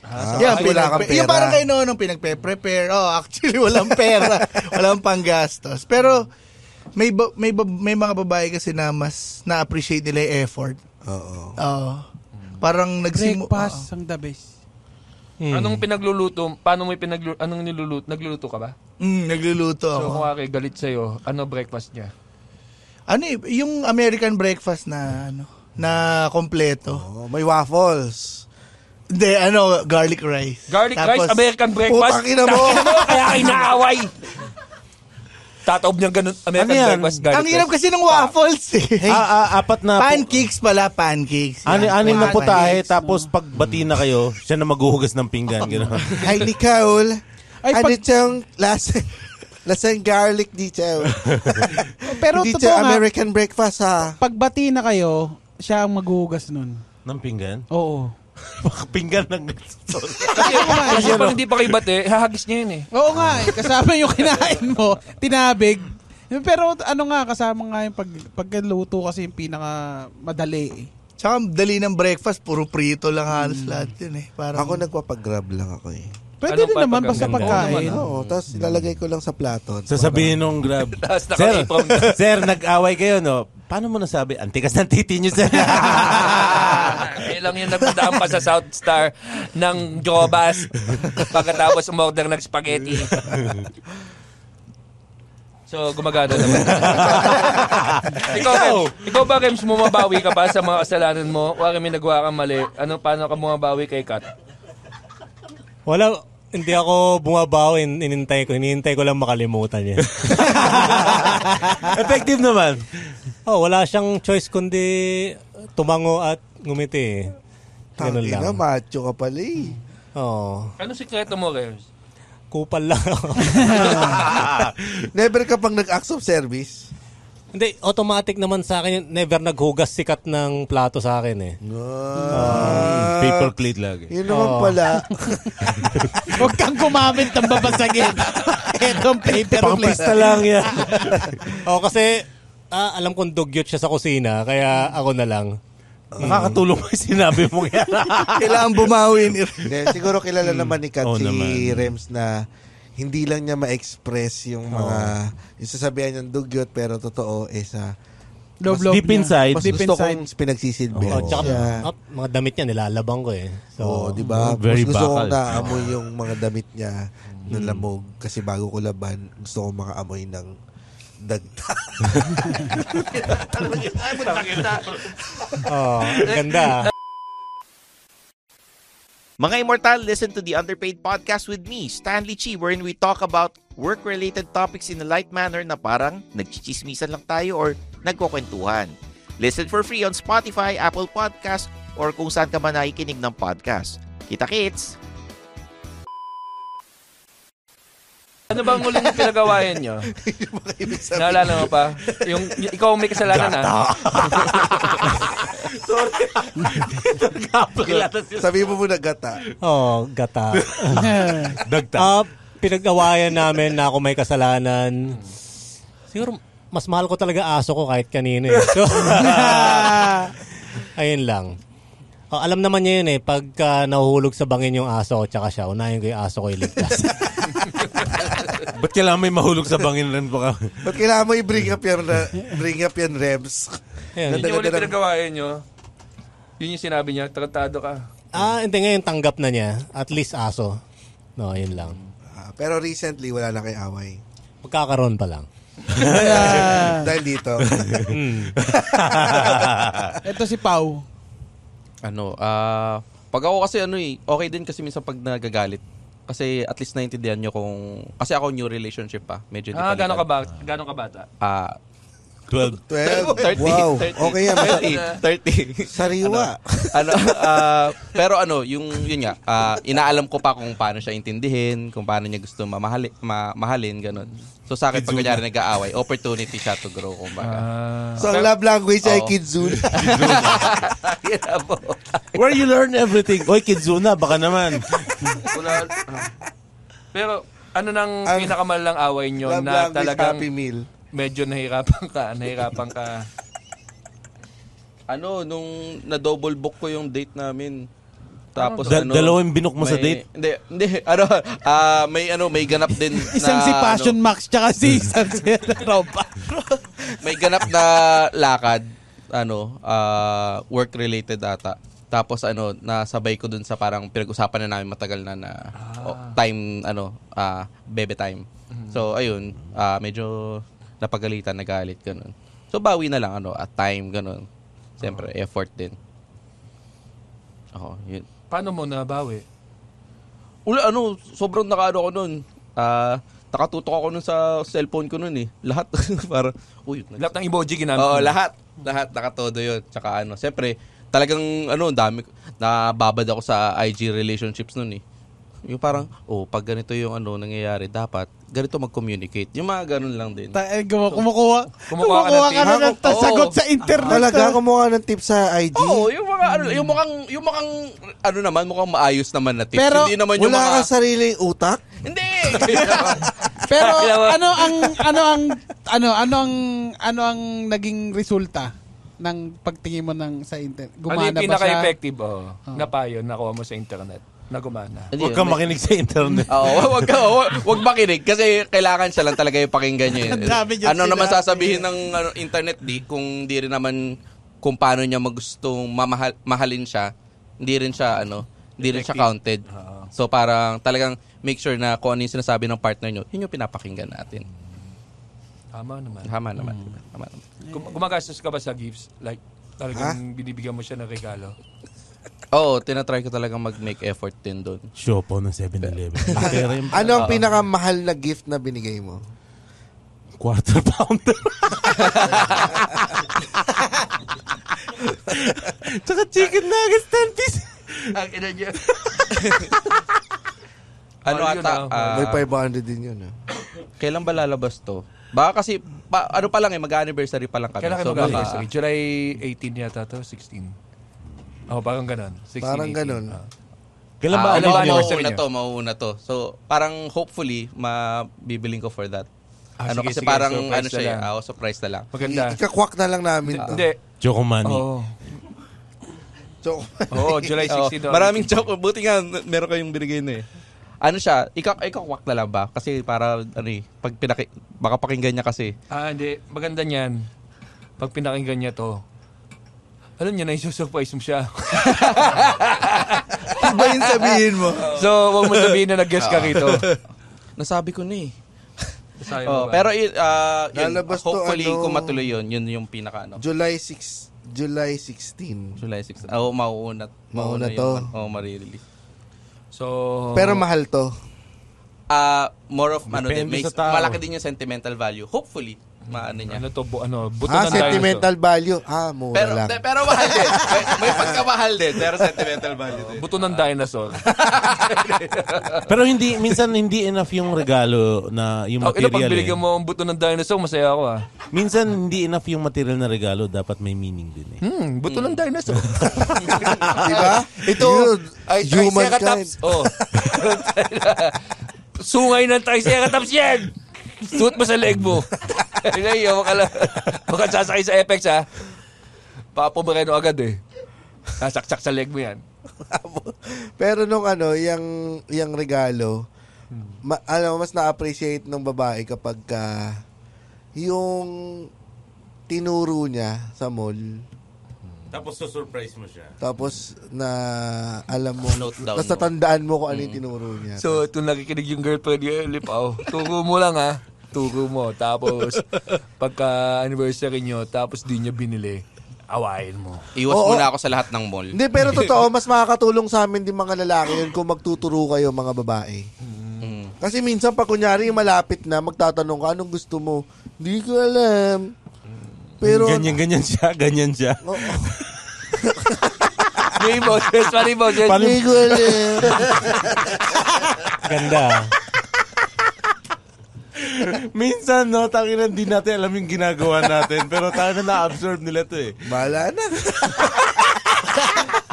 Ah, Yeah, wala kang pinagpe- Yung pera. parang kayo noon, nung pinagpe-prepare. Oh, actually, walang pera. (laughs) walang panggastos. Pero, may, ba- may, ba- may mga babae kasi na mas na-appreciate nila yung effort. Oo. Oo. parang nagsimu... Breakfast ang the best. Anong pinagluluto? Paano mo pinaglu anong niluluto? Nagluluto ka ba? Mm, nagluluto So, ako. kung aki galit sa'yo, ano breakfast niya? Ano eh, yung American breakfast na, ano, na kompleto. Oh, may waffles. Hindi, ano, garlic rice. Garlic Tapos- rice, American breakfast. Putang ina mo. Tangina mo, kaya kayo naaway. Tataob niyang ganun, American Ano yan? breakfast, garlic Ang hirap rice. kasi ng waffles eh. Ah, ah, apat na... pancakes pala, pancakes. Ani, Yan. anim na putahe, no? tapos pag bati na kayo, siya na maghuhugas ng pinggan. (laughs) Gano'n. Hi, Nicole. Ay, ano pag- itong lasang, (laughs) lasang garlic dito? (laughs) Pero dito totoo nga, American breakfast ha. pagbati na kayo, siya ang maghuhugas nun. ng pinggan? Oo. (laughs) pinggan ng... Kasi, kasi pag hindi pa kayo bate, hahagis niya yun eh. Oo nga, eh, kasama yung kinain mo, tinabig. Pero ano nga, kasama nga yung pag, pagluto kasi yung pinaka madali eh. Tsaka dali ng breakfast, puro prito lang halos lahat yun eh. Parang, Ako nagpapagrab lang ako eh. Pwede Ano din pa- naman basta ganda. pagkain. Oo, tapos ilalagay ko lang sa plato. Sasabihin nung grab. (laughs) Tapos sir, (laughs) sir, nag-away kayo, no? Paano mo nasabi? Antikas ng titi niyo, sir. (laughs) Kaya lang yung nagpadaan pa sa South Star ng Jobas pagkatapos umorder ng spaghetti. So, gumagana naman. ikaw, Rems, ikaw ba, Rems, bumabawi ka pa sa mga kasalanan mo? Wari may nagawa kang mali. Ano, paano ka bumabawi kay Kat? Wala, hindi ako bumabawi, inintay ko, hinihintay ko lang makalimutan niya. (laughs) Effective naman. oh, wala siyang choice kundi tumango at ngumiti. Ganun Tangina, lang. macho ka pala eh. Oh, Ano sikreto mo, Rems? kupal lang ako. (laughs) Never ka pang nag-acts of service? hindi, automatic naman sa akin, yun, never naghugas sikat ng plato sa akin eh. Ah, Paper plate lagi. Yun naman Oo. pala. (laughs) Huwag kang kumamit ng babasagin. (laughs) Itong paper plate. Pangpista lang yan. (laughs) oh, kasi ah, alam kong dugyot siya sa kusina, kaya ako na lang. Nakakatulong mo yung sinabi mo yan. kailangan bumawi ni Hindi, siguro kilala naman ni Kat Oo si naman. Rems na hindi lang niya ma-express yung mga yung sasabihan niyang dugyot pero totoo eh sa Mas love deep niya. inside. mas Deep gusto inside. kong pinagsisilbi. Oh, tsaka siya. ah, mga damit niya nilalabang ko eh. So, Oo, di ba? Oh, very Mas gusto kong bakal. naamoy yung mga damit niya na lamog kasi bago ko laban, gusto kong makaamoy ng dagta. (laughs) oh, ganda. Mga Immortal, listen to the Underpaid Podcast with me, Stanley Chi, wherein we talk about work-related topics in a light manner na parang nagchichismisan lang tayo or nagkukwentuhan. Listen for free on Spotify, Apple Podcast, or kung saan ka man nakikinig ng podcast. Kita-kits! Ano bang huling (laughs) pinagawayan nyo? Naalala mo pa? Yung, y- ikaw ang may kasalanan ah. (laughs) Sabi mo muna gata. Oh, gata. (laughs) Dagta. Ah, pinag-awayan namin na ako may kasalanan. Siguro, mas mahal ko talaga aso ko kahit kanino eh. So, (laughs) ayun lang. Oh, alam naman niya yun eh, pagka nahuhulog sa bangin yung aso ko tsaka siya, unahin ko yung aso ko iligtas. (laughs) Ba't kailangan may mahulog sa bangin rin pa kami? Ba't kailangan mo i-bring up yan, na- bring up yan, Rebs? Yun yung huling pinagawayan nyo. Yun yung sinabi niya, tratado ka. Ah, hindi ngayon tanggap na niya. At least aso. No, yun lang. Ah, pero recently, wala na kay away. Magkakaroon pa lang. (laughs) Dahil dito. (laughs) Ito si Pau. Ano, ah, pag ako kasi ano eh, okay din kasi minsan pag nagagalit. Kasi at least naintindihan nyo kung, kasi ako new relationship pa. Medyo hindi Ah, pa gano'ng ka ba? Gano'ng ka bata? Ah, 12. 12. 30. Wow. 30. Okay yan. 30. 30. Sariwa. ano, ah, pero ano, yung, yun nga, ah, inaalam ko pa kung paano siya intindihin, kung paano niya gusto mamahali, ma, mahalin, ganun. So sa akin, pag kunyari nag-aaway, opportunity siya to grow, kumbaga. Ah. So, ang love language ay Oo. Kidzun. Yun na po. Where you learn everything. Oy, Kidzuna, baka naman. Wala, ah. Pero, Ano nang Ang- pinakamahal ng away nyo Love na language, talagang Happy Meal. medyo nahirapan ka, nahirapan ka. Ano, nung na-double book ko yung date namin. Tapos Da- ano, dalawang binook mo sa may- date? Hindi, hindi. (laughs) Ano, ah, may ano, may ganap din (laughs) Isang na, si Passion ano, Max tsaka si (laughs) isang si Ropa. may ganap na lakad, ano, ah, work related ata. Tapos ano, nasabay ko dun sa parang pinag-usapan na namin matagal na na oh, time ano, ah, bebe time. So ayun, ah, medyo napagalitan, nagalit ganun. So bawi na lang ano, at time ganun. Siyempre, effort din. Oo, yun. Paano mo nabawi? Ula, ano, sobrang nakaano ko nun. Ah, nakatutok ako nun sa cellphone ko nun eh. Lahat. (laughs) para, uy, Lahat ng emoji ginamit Oo, mo. lahat. Lahat, nakatodo yun. Tsaka ano, siyempre, talagang, ano, dami, nababad ako sa IG relationships nun eh. Yung parang, oh, pag ganito yung ano, nangyayari, dapat, ganito mag-communicate. Yung mga ganun lang din. Ta- eh, gumawa- kumukuha, Kumukuha kumukuha ka na tip. ng ta- Oo. sagot sa internet. Talaga, ah. kumuha ng tips sa IG. Oo, yung mga, ano, yung mukhang, yung mukhang, ano naman, mukhang maayos naman na tips. Pero, Hindi naman yung Wala mga, kang sariling utak? hindi! (laughs) Pero ano ang ano ang ano ano ang ano ang naging resulta ng pagtingin mo ng sa internet? Ano Gumana yung ba siya? pinaka-effective oh, na payo nakuha mo sa internet na gumana? Huwag kang makinig sa internet. (laughs) Oo, wag ka, wag, wag makinig kasi kailangan siya lang talaga yung pakinggan niyo. Ang dami niyang ano naman sasabihin ng ano, internet di kung di rin naman kung paano niya magustong mamahal mahalin siya, hindi rin siya ano, hindi rin siya counted. So parang talagang make sure na kung ano yung sinasabi ng partner niyo, yun yung pinapakinggan natin. Tama naman. Tama naman. Tama naman. Gum- gumagastos ka ba sa gifts? Like, talagang binibigyan mo siya ng regalo? Oo, tinatry ko talagang mag-make effort din doon. Show po ng 7-Eleven. Pero yung Ano ang pinakamahal na gift na binigay mo? quarter pounder. (laughs) Tsaka chicken nuggets, 10 pieces. Ang ina niya. (laughs) Ano Mahal yun, ata? ah. ah, May 500 din yun. Ah. kailan ba lalabas to? Baka kasi, pa, ano pa lang eh, mag-anniversary pa lang kami. Kailan kayo baka- mag-anniversary? July 18 yata to? 16? Oh, parang ganun. 16, Parang 18. ganun. Ah. Kailan ba Ah, Ano ba mau- anniversary mauuna niya? to, mauuna to. So, parang hopefully, mabibiling ko for that. Ah, ano sige, kasi sige, parang surprise ano na siya, lang. eh, ah, surprise na lang. Maganda. I- Ikakwak na lang namin to. Hindi. Choco money. Oo. So, Oo, July Oo, 16 daw. maraming joke. Buti nga, n- meron kayong binigay na eh. Ano siya, ikaw, ikakwak na lang ba? Kasi para, ano eh, pag pinaki, baka pakinggan niya kasi. Ah, hindi. Maganda niyan. Pag pinakinggan niya to, alam niya na isusurprise mo siya. (laughs) Iba yung sabihin mo. so, wag mo sabihin na nag-guest ka rito. (laughs) Nasabi ko na eh. Mo Oh, ba? pero ah, yun, Lalabas to, hopefully, ano, kung matuloy yun, yun yung pinaka ano. July 6, July 16. July 6. Oo, oh, mauuna. Mauna yung- to. Oh, marirelease. So, Pero mahal to. Ah, more of ano din, may, malaki din yung sentimental value. Hopefully, maano niya. ano to, bu- ano, buto Ah, ng sentimental value. Ah, mura Pero lang. de, pero mahal din. May, may pagkamahal din, pero sentimental value din. dinosaur. Buto ng dinosaur. (laughs) Pero hindi, minsan hindi enough yung regalo na yung Ang ina, pag material. binigyan eh. mo ang buto ng dinosaur, masaya ako ah. Minsan hindi enough yung material na regalo, dapat may meaning din eh. Hmm, buto ng dinosaur. (laughs) Di ba? Ito, Ay, Triceratops. Oh. (laughs) Sungay ng Triceratops yan. Suot mo sa leg mo. Ay, huwag ka lang. (laughs) Huwag ka sasakay sa FX ha. Baka pumareno agad eh. Sasaksak sa leg mo yan. (laughs) Pero nung ano, yung, yung regalo, ma, ano, mas na-appreciate ng babae kapag ka, yung tinuro niya sa mall, Tapos susurprise mo siya. tapos na alam mo, tapos mo. natandaan mo kung ano yung tinuro niya. So, ito nakikinig yung girlfriend niya, Lipaw. Turo mo lang ha. Turo mo. Tapos, (laughs) pagka anniversary nyo, tapos di niya binili, awayin mo. Iwas Oo. muna ako sa lahat ng mall. Hindi, pero (laughs) totoo, mas makakatulong sa amin din mga lalaki yun kung magtuturo kayo mga babae. Mm. Kasi minsan pag kunyari malapit na, magtatanong ka, anong gusto mo? Hindi ko alam. Pero, Ganyan-ganyan siya, (laughs) ganyan siya. Oo. May boses, pari boses. hindi ko alam. Ganda. (laughs) Minsan, no, tangin hindi natin alam yung ginagawa natin. Pero tangin na na-absorb nila to eh. Bahala na. (laughs)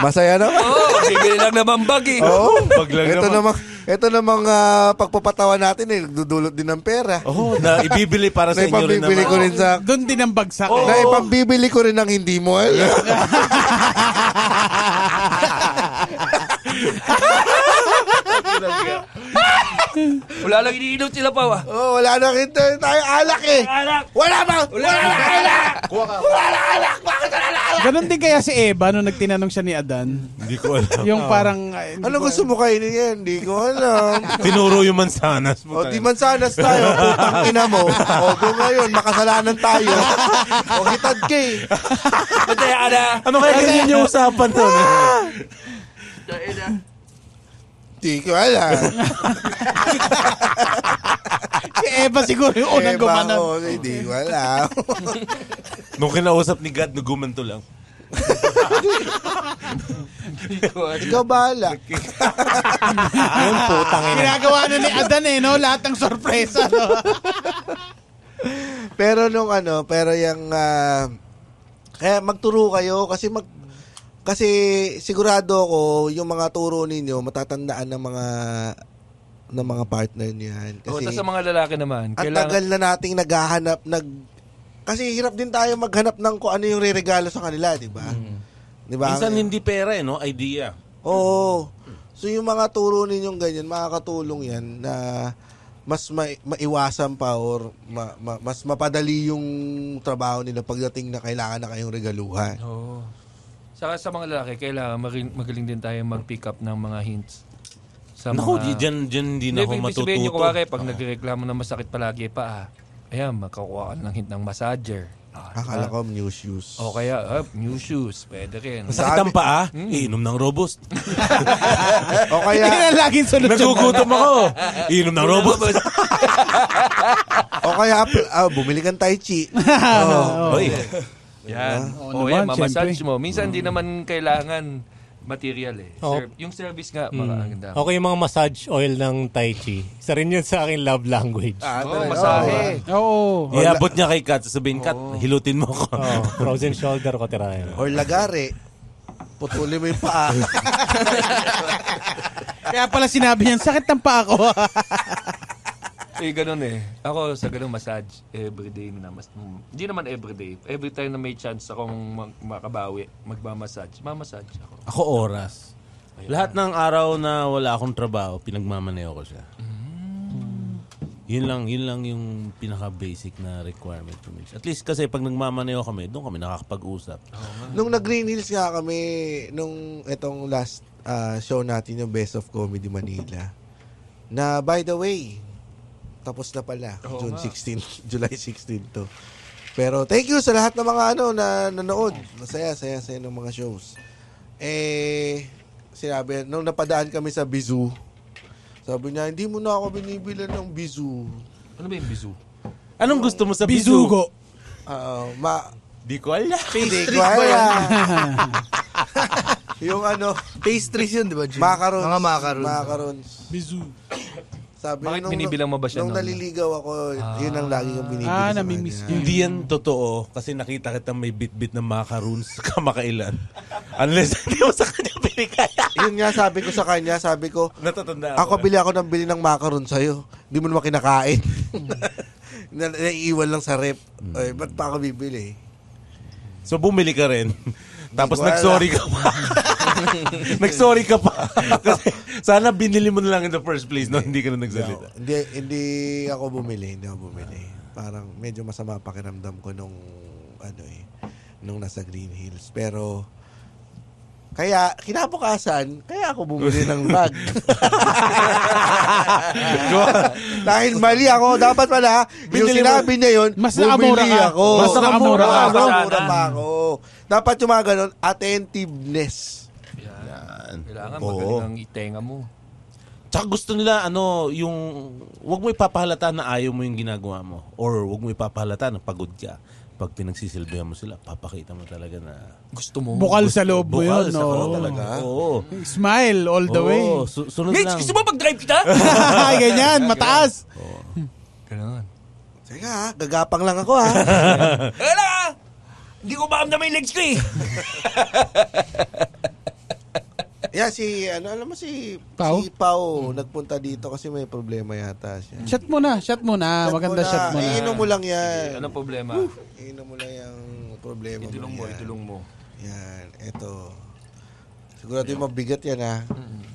Masaya naman. Oo, oh, bibili lang naman bag eh. Oo. (laughs) Pag lang Ito naman. ito na mga pagpapatawa natin eh, nagdudulot din ng pera. Oh, na ibibili para sa na inyo rin naman. ko rin sa... Doon din ang bagsak. Oo. Na ipambibili ko rin ng hindi mo alam. Wala lang iniinom sila pa ba? oh, wala na kita tayo alak eh. Wala ba? Wala, na alak. Ganon din kaya si Eva nung nagtinanong siya ni Adan. Hindi ko alam. Yung parang... ay, hindi Ano ko- gusto mo kainin yan? Hindi ko alam. (laughs) Tinuro yung mansanas. O di man sanas tayo, (laughs) putang ina mo. O doon ngayon, makasalanan tayo. O hitad ka eh. Ka na. Ano kaya ganyan yung usapan to? Di ko alam. (laughs) Si Eva siguro yung unang gumanon. bako, Hindi ko alam. (laughs) Nung kinausap ni God, nagumanto lang. Ikaw bahala. (laughs) Yun, putang ina. Ginagawa na ni Adan eh, no? Lahat ng sorpresa, no? Pero nung ano, pero yung ah, kaya magturo kayo kasi mag kasi sigurado ako yung mga turo ninyo matatandaan ng mga ng mga partner niyan kasi tas sa mga lalaki naman, ang kailangan... tagal na nating naghahanap nag kasi hirap din tayo maghanap ng kung ano yung reregalo sa kanila, di ba? Di ba? Minsan hindi pera eh, no? Idea. Oo. So yung mga turo ninyong ganyan, makakatulong yan na mas ma- maiwasan pa or ma- ma- mas mapadali yung trabaho nila pagdating na kailangan na kayong regaluhan. Oo. Saka sa mga lalaki, kailangan magaling, magaling din tayo mag-pick up ng mga hints. Sa Naku, mga... dyan, dyan hindi na ako ibig sabihin nyo, matututo. kuwari, pag nagreklamo na masakit palagi pa, ah, ayan, makakuha ka ng hint ng massager. Ah, Akala ko new shoes. O kaya, ah, new shoes, pwede rin. Masakit ang paa, inom ng robust. (laughs) O Hindi na kaya, laging solusyon. Nagugutom ako. Inom ng robust. o kaya ah, bumili kang tai chi. (laughs) Oy. Yan. Oo O naman, yan, mamassage mo. Minsan di naman kailangan material eh. Oo. Ser- yung service nga, maganda. Okay yung mga massage oil ng Tai Chi. Isa rin yun sa aking love language. Ah, Oo, talaga. masahe. Oo. Iabot niya kay Kat. Sabihin, Kat, hilutin mo ko. Oh, frozen shoulder ko tirahin. Or lagare. Putuli mo yung paa. (laughs) Kaya pala sinabi niyan, sakit ng paa ko. (laughs) Eh, ganun eh. Ako sa ganun massage, everyday na mas... Hindi naman everyday. Every time na may chance akong mag- makabawi, magmamassage, mamassage ako. Ako oras. Lahat ng araw na wala akong trabaho, pinagmamaneo ko siya. Yun lang, yun lang yung pinaka-basic na requirement ko. At least kasi pag nagmamaneo kami, doon kami nakakapag-usap. nung nag-Green Hills nga kami, nung etong last ah, show natin, yung Best of Comedy Manila, na by the way, tapos na pala, June 16, (laughs) July 16 to. Pero thank you sa lahat ng mga ano na nanood. Masaya, saya, saya ng mga shows. Eh, sinabi, nung napadaan kami sa Bizu, sabi niya, hindi mo na ako binibilan ng Bizu. Ano ba yung bizu? Anong gusto mo sa bizu? Bizugo. Ah, ma, Di ko alam. hindi ko alam. (laughs) yung ano, Pastries yun, di ba, Jim? Macarons. Mga macarons. Macarons. Bizu. Sabi Bakit nung, binibilang mo ba siya Nung nun? naliligaw ako, yun ang lagi kong binibili Ah, namimiss yun. Hindi yan totoo kasi nakita kita may bit-bit ng macaroons (laughs) kamakailan. Unless (laughs) hindi mo sa kanya binigay. Yun nga sabi ko sa kanya, sabi ko, Natatanda ako bili ako ng bili ng macaron sa'yo. Hindi mo naman kinakain. (laughs) Na, naiiwan lang sa rep. Ay, ba't pa ako bibili? So bumili ka rin. Tapos ko alam. nag-sorry ka pa. (laughs) nag-sorry ka pa. (laughs) Kasi sana binili mo na lang in the first place no hindi ka na nagsalita. Hindi, hindi ako bumili. Hindi ako bumili. Parang medyo masama pakiramdam ko nung ano eh, nung nasa Green Hills. Pero kaya kinabukasan, kaya ako bumili ng bag. (laughs) Dahil mali ako, dapat pala, yung Binili mo- sinabi niya yun, Mas bumili nakamura ka. ako. Mas nakamura ka. Nakamura pa ako. Dapat yung mga ganun, attentiveness. Yan. Kailangan Oo. magaling ang itenga mo. Tsaka gusto nila ano yung wag mo ipapahalata na ayaw mo yung ginagawa mo or wag mo ipapahalata na pagod ka. Pag pinagsisilbihan mo sila, papakita mo talaga na Gusto mo. Bukal sa loob mo Bukal yun. sa no? kaloob talaga. Oo. Smile all the way. Oo, su- sunod Mitch, lang. gusto mo mag-drive kita? (laughs) Ganyan, mataas. Ganon. Teka ha, gagapang lang ako ha. (laughs) Wala! Hindi ko makamdam yung legs ko eh. (laughs) Yeah, si, ano, alam mo si Pao? si Pao, nagpunta dito kasi may problema yata siya. Shot mo na, shot mo na. Shot Maganda mo na. shot mo na. Eh, inom mo lang yan. Anong problema? Inom mo lang yung problema Itulong mo, yan. itulong mo. Yan, ito. Sigurado yung mabigat yan, ha?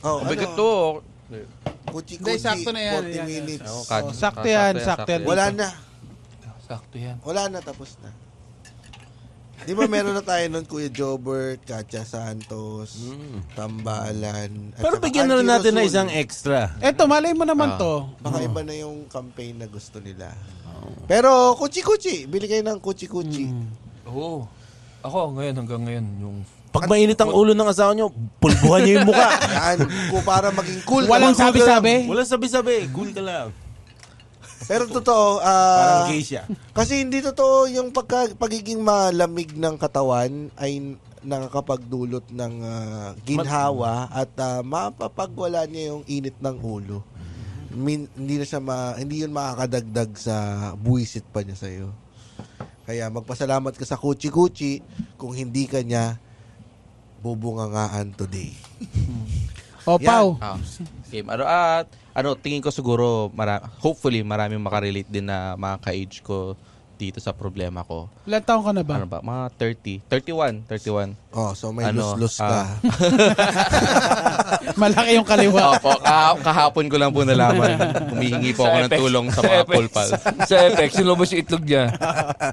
Oh, Mabigat ano? to. Kuchi-kuchi, Hindi, sakto na yan, 40 yan, yan. minutes. Oh, Oh, sakto yan, sakto yan. Wala na. Sakto yan. Wala na, tapos na. Di ba meron na tayo nun, Kuya Jobert, Katya Santos, Tambalan. at Pero saka bigyan na rin Angie natin na Rasul. isang extra. Eto, malay mo naman to. Baka iba na yung campaign na gusto nila. Pero, kuchi-kuchi. Bili kayo ng kuchi-kuchi. Oo. Ako ngayon hanggang ngayon yung Pag mainit ang ulo ng asawa nyo, pulbuhan nyo yung mukha. Yan, kung para maging cool. Walang sabi-sabi. Walang sabi-sabi. Cool ka lang. Pero totoo, ah, Parang gay siya. kasi hindi totoo yung pagka, pagiging malamig ng katawan ay nakakapagdulot ng ah, ginhawa at ah, mapapagwala niya yung init ng ulo. Min, hindi na siya ma, hindi yun makakadagdag sa buwisit pa niya sa iyo. Kaya magpasalamat ka sa Kuchi Kuchi kung hindi ka niya bubungangaan today. (laughs) O, Pau. Ah, game. Ano, at, ano, tingin ko siguro, mara- hopefully, maraming makarelate din na mga ka-age ko dito sa problema ko. Ilan taong ka na ba? Ano ba? Mga 30. 31. 31. Oh, so may Ano, lus-lus ah, ka. (laughs) Malaki yung kaliwa. Opo, kaha- kahapon ko lang po nalaman. Humihingi po ako ng tulong sa Sa mga Apex. pulpal. sa Apex, sinubos yung itlog niya.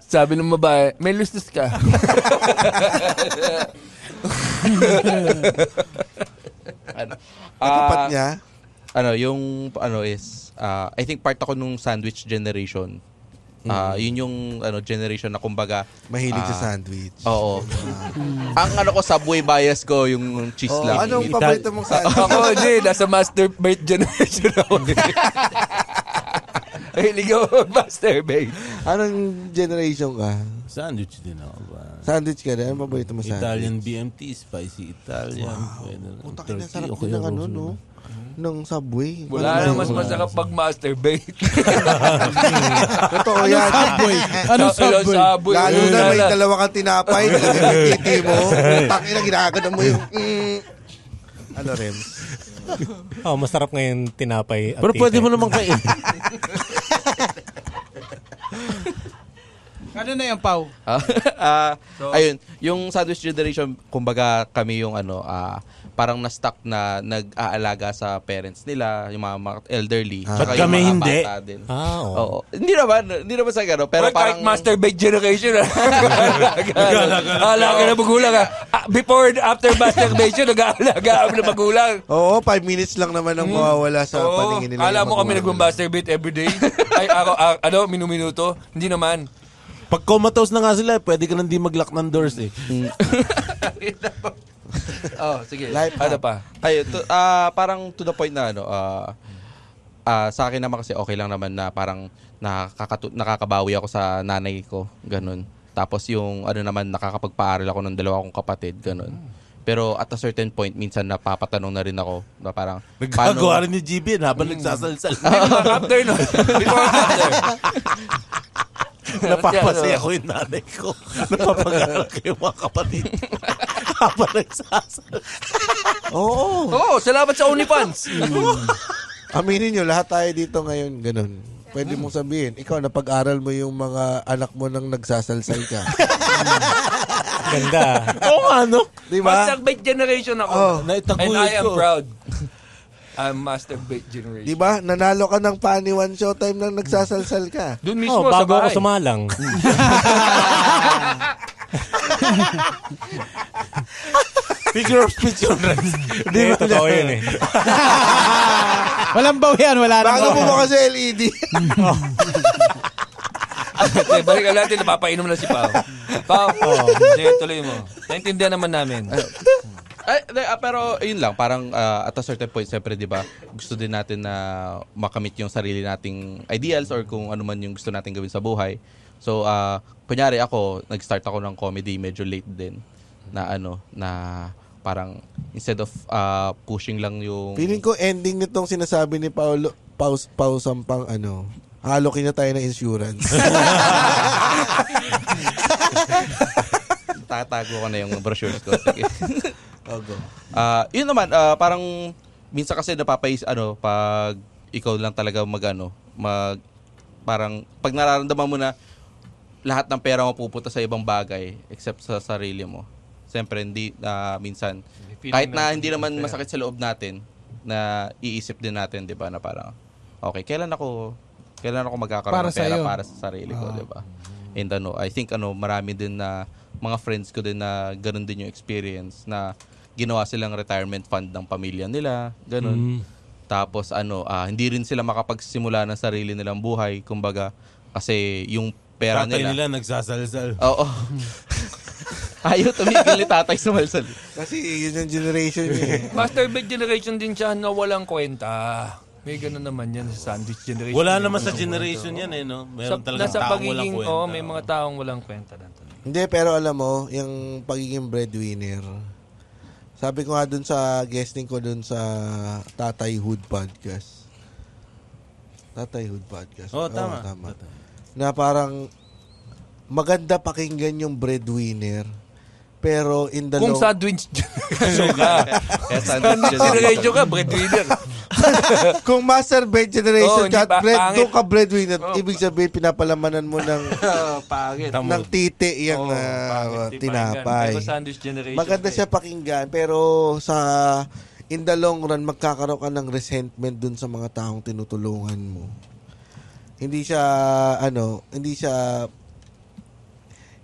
Sabi ng babae, may lustos ka. (laughs) ano, (laughs) Natapat ah, niya. ano, yung ano is ah, I think part ako nung sandwich generation. Ah, yun yung ano generation na kumbaga Mahilig ah, sa sandwich. Oo. Ang ano ko subway bias ko yung cheese Oh, lang. anong Yung- paborito mong sandwich? Ako, hindi, nasa masturbate generation ako. (laughs) Hilig ako mag-masturbate. Anong generation ka? Sandwich din ako ba? Sandwich ka rin? Ano paborito mo sandwich? Italian BMT, spicy Italian. Pwede na. Puta ka sarap okay din ng ano, no? Ng Subway. Wala (laughs) Ano nang mas masarap pag-masturbate. Totoo yan. Subway. Anong subway? Subway? Lalo na may dalawa kang tinapay, (laughs) titi mo. Tangina, ginagano mo yung... Mm. Ano, Rems? Oh, masarap ngayon tinapay Pero pwede mo naman kain. (laughs) Ano na yung Pau? (laughs) Ah, ayun, yung sandwich generation, kumbaga kami yung ano, ah, parang na-stuck na nag-aalaga sa parents nila, yung mga, mga elderly. tsaka Ba't yung kami mga hindi? bata din. Ah, oo. Oo. Hindi naman, hindi naman sa gano'n. Pero Pero parang... kahit masturbate generation. Alaga na magulang. ah. Ah, Before and after masturbation, nag-aalaga na magulang. Oo, five minutes lang naman ang mawawala sa Oo, paningin nila. Kala yung mo kami magulang. nag-masturbate everyday? (laughs) Ay, ako, ah, ano, minuminuto? Hindi naman. Pag comatose na nga sila, pwede ka nang di mag-lock ng doors eh. (laughs) oh, sige. Life ano pa? Ayun, to, ah, parang to the point na ano, ah, ah, sa akin naman kasi okay lang naman na parang nakakatu- nakakabawi ako sa nanay ko, ganun. Tapos yung ano naman nakakapagpaaral ako ng dalawa kong kapatid, ganun. Pero at a certain point, minsan napapatanong na rin ako na parang, Nagkagawa rin ni GB habang nagsasalsal. (laughs) after no? Before and after. (laughs) Napapasaya ko yung nanay ko. Napapag-aral ko yung mga kapatid. (laughs) habang nagsasal. Oo. Oo, salamat sa OnlyFans. (laughs) Aminin nyo, lahat tayo dito ngayon, ganun. Pwede mong sabihin, ikaw, napag-aral mo yung mga anak mo nang nagsasalsal ka. (laughs) Ganda. Oo nga, no? Di ba? Masturbate generation ako. Oh, And naitaguyod I am ko. proud. I'm masturbate generation. Di ba? Nanalo ka ng paniwan showtime nang nagsasalsal ka. (laughs) Doon mismo Oh, sa bago ako bahay. sumalang. (laughs) Figure of speech yun, Rex. Hindi, totoo yun eh. (laughs) Walang bawian, wala na. Bago mo ba kasi LED? Okay, balikan natin, napapainom na si Pao. Pao, sige, tuloy mo. Naintindihan naman namin. Ay, ah, pero yun lang, parang ah, at a certain point, siyempre, di ba, gusto din natin na makamit yung sarili nating ideals or kung ano man yung gusto natin gawin sa buhay. So, ah, kunyari ako, nag-start ako ng comedy medyo late din na ano, na parang instead of ah, pushing lang yung... Feeling ko ending nitong sinasabi ni Paulo, Pau, Pau Sampang, ano, halokin na tayo ng insurance. (laughs) Tatago ko na yung brochures ko. Sige. (laughs) Oh, go. Ah, yun naman, ah, parang minsan kasi napapais ano pag ikaw lang talaga magano, mag parang pag nararamdaman mo na lahat ng pera mo pupunta sa ibang bagay except sa sarili mo. Siyempre hindi na minsan Feeling kahit na natin hindi naman masakit sa loob natin na iisip din natin, 'di ba, na parang okay, kailan ako kailan ako magkakaroon Para ng pera sa'yo. para sa sarili ko, Ah. 'di ba? And ano, I think ano, marami din na mga friends ko din na ganun din yung experience na ginawa silang retirement fund ng pamilya nila, ganun. Tapos ano, ah, hindi rin sila makapagsimula ng sarili nilang buhay, kumbaga kasi yung pera Tatay nila. nila nagsasalsal. Oo. (laughs) Ayaw tumigil ni tatay sa malsal. Kasi yun yung generation niya. (laughs) eh. Masturbate generation din siya na walang kwenta. May ganun naman yan sa sandwich generation. Wala naman sa generation kwenta. yan eh, no? Sa, Meron talagang nasa taong walang pagiging, kwenta. oo, may mga taong walang kwenta. talaga. Hindi, pero alam mo, yung pagiging breadwinner, sabi ko nga dun sa guesting ko dun sa Tatay Hood Podcast. Tatay Hood Podcast. Oo, tama. tama. Na parang maganda pakinggan yung breadwinner, pero in the Kung long... sandwich (laughs) generation ka, Kaya sandwich generation ka, breadwinner. (laughs) kung master bread generation hindi ka at ba- bread, pangit. doon ka breadwinner, Oo. ibig sabihin pinapalamanan mo ng (laughs) Pangit. ng titi yung pangit, di tinapay. Pero sandwich generation. Maganda siya eh. pakinggan pero sa in the long run magkakaroon ka ng resentment dun sa mga taong tinutulungan mo. Hindi siya ano, hindi siya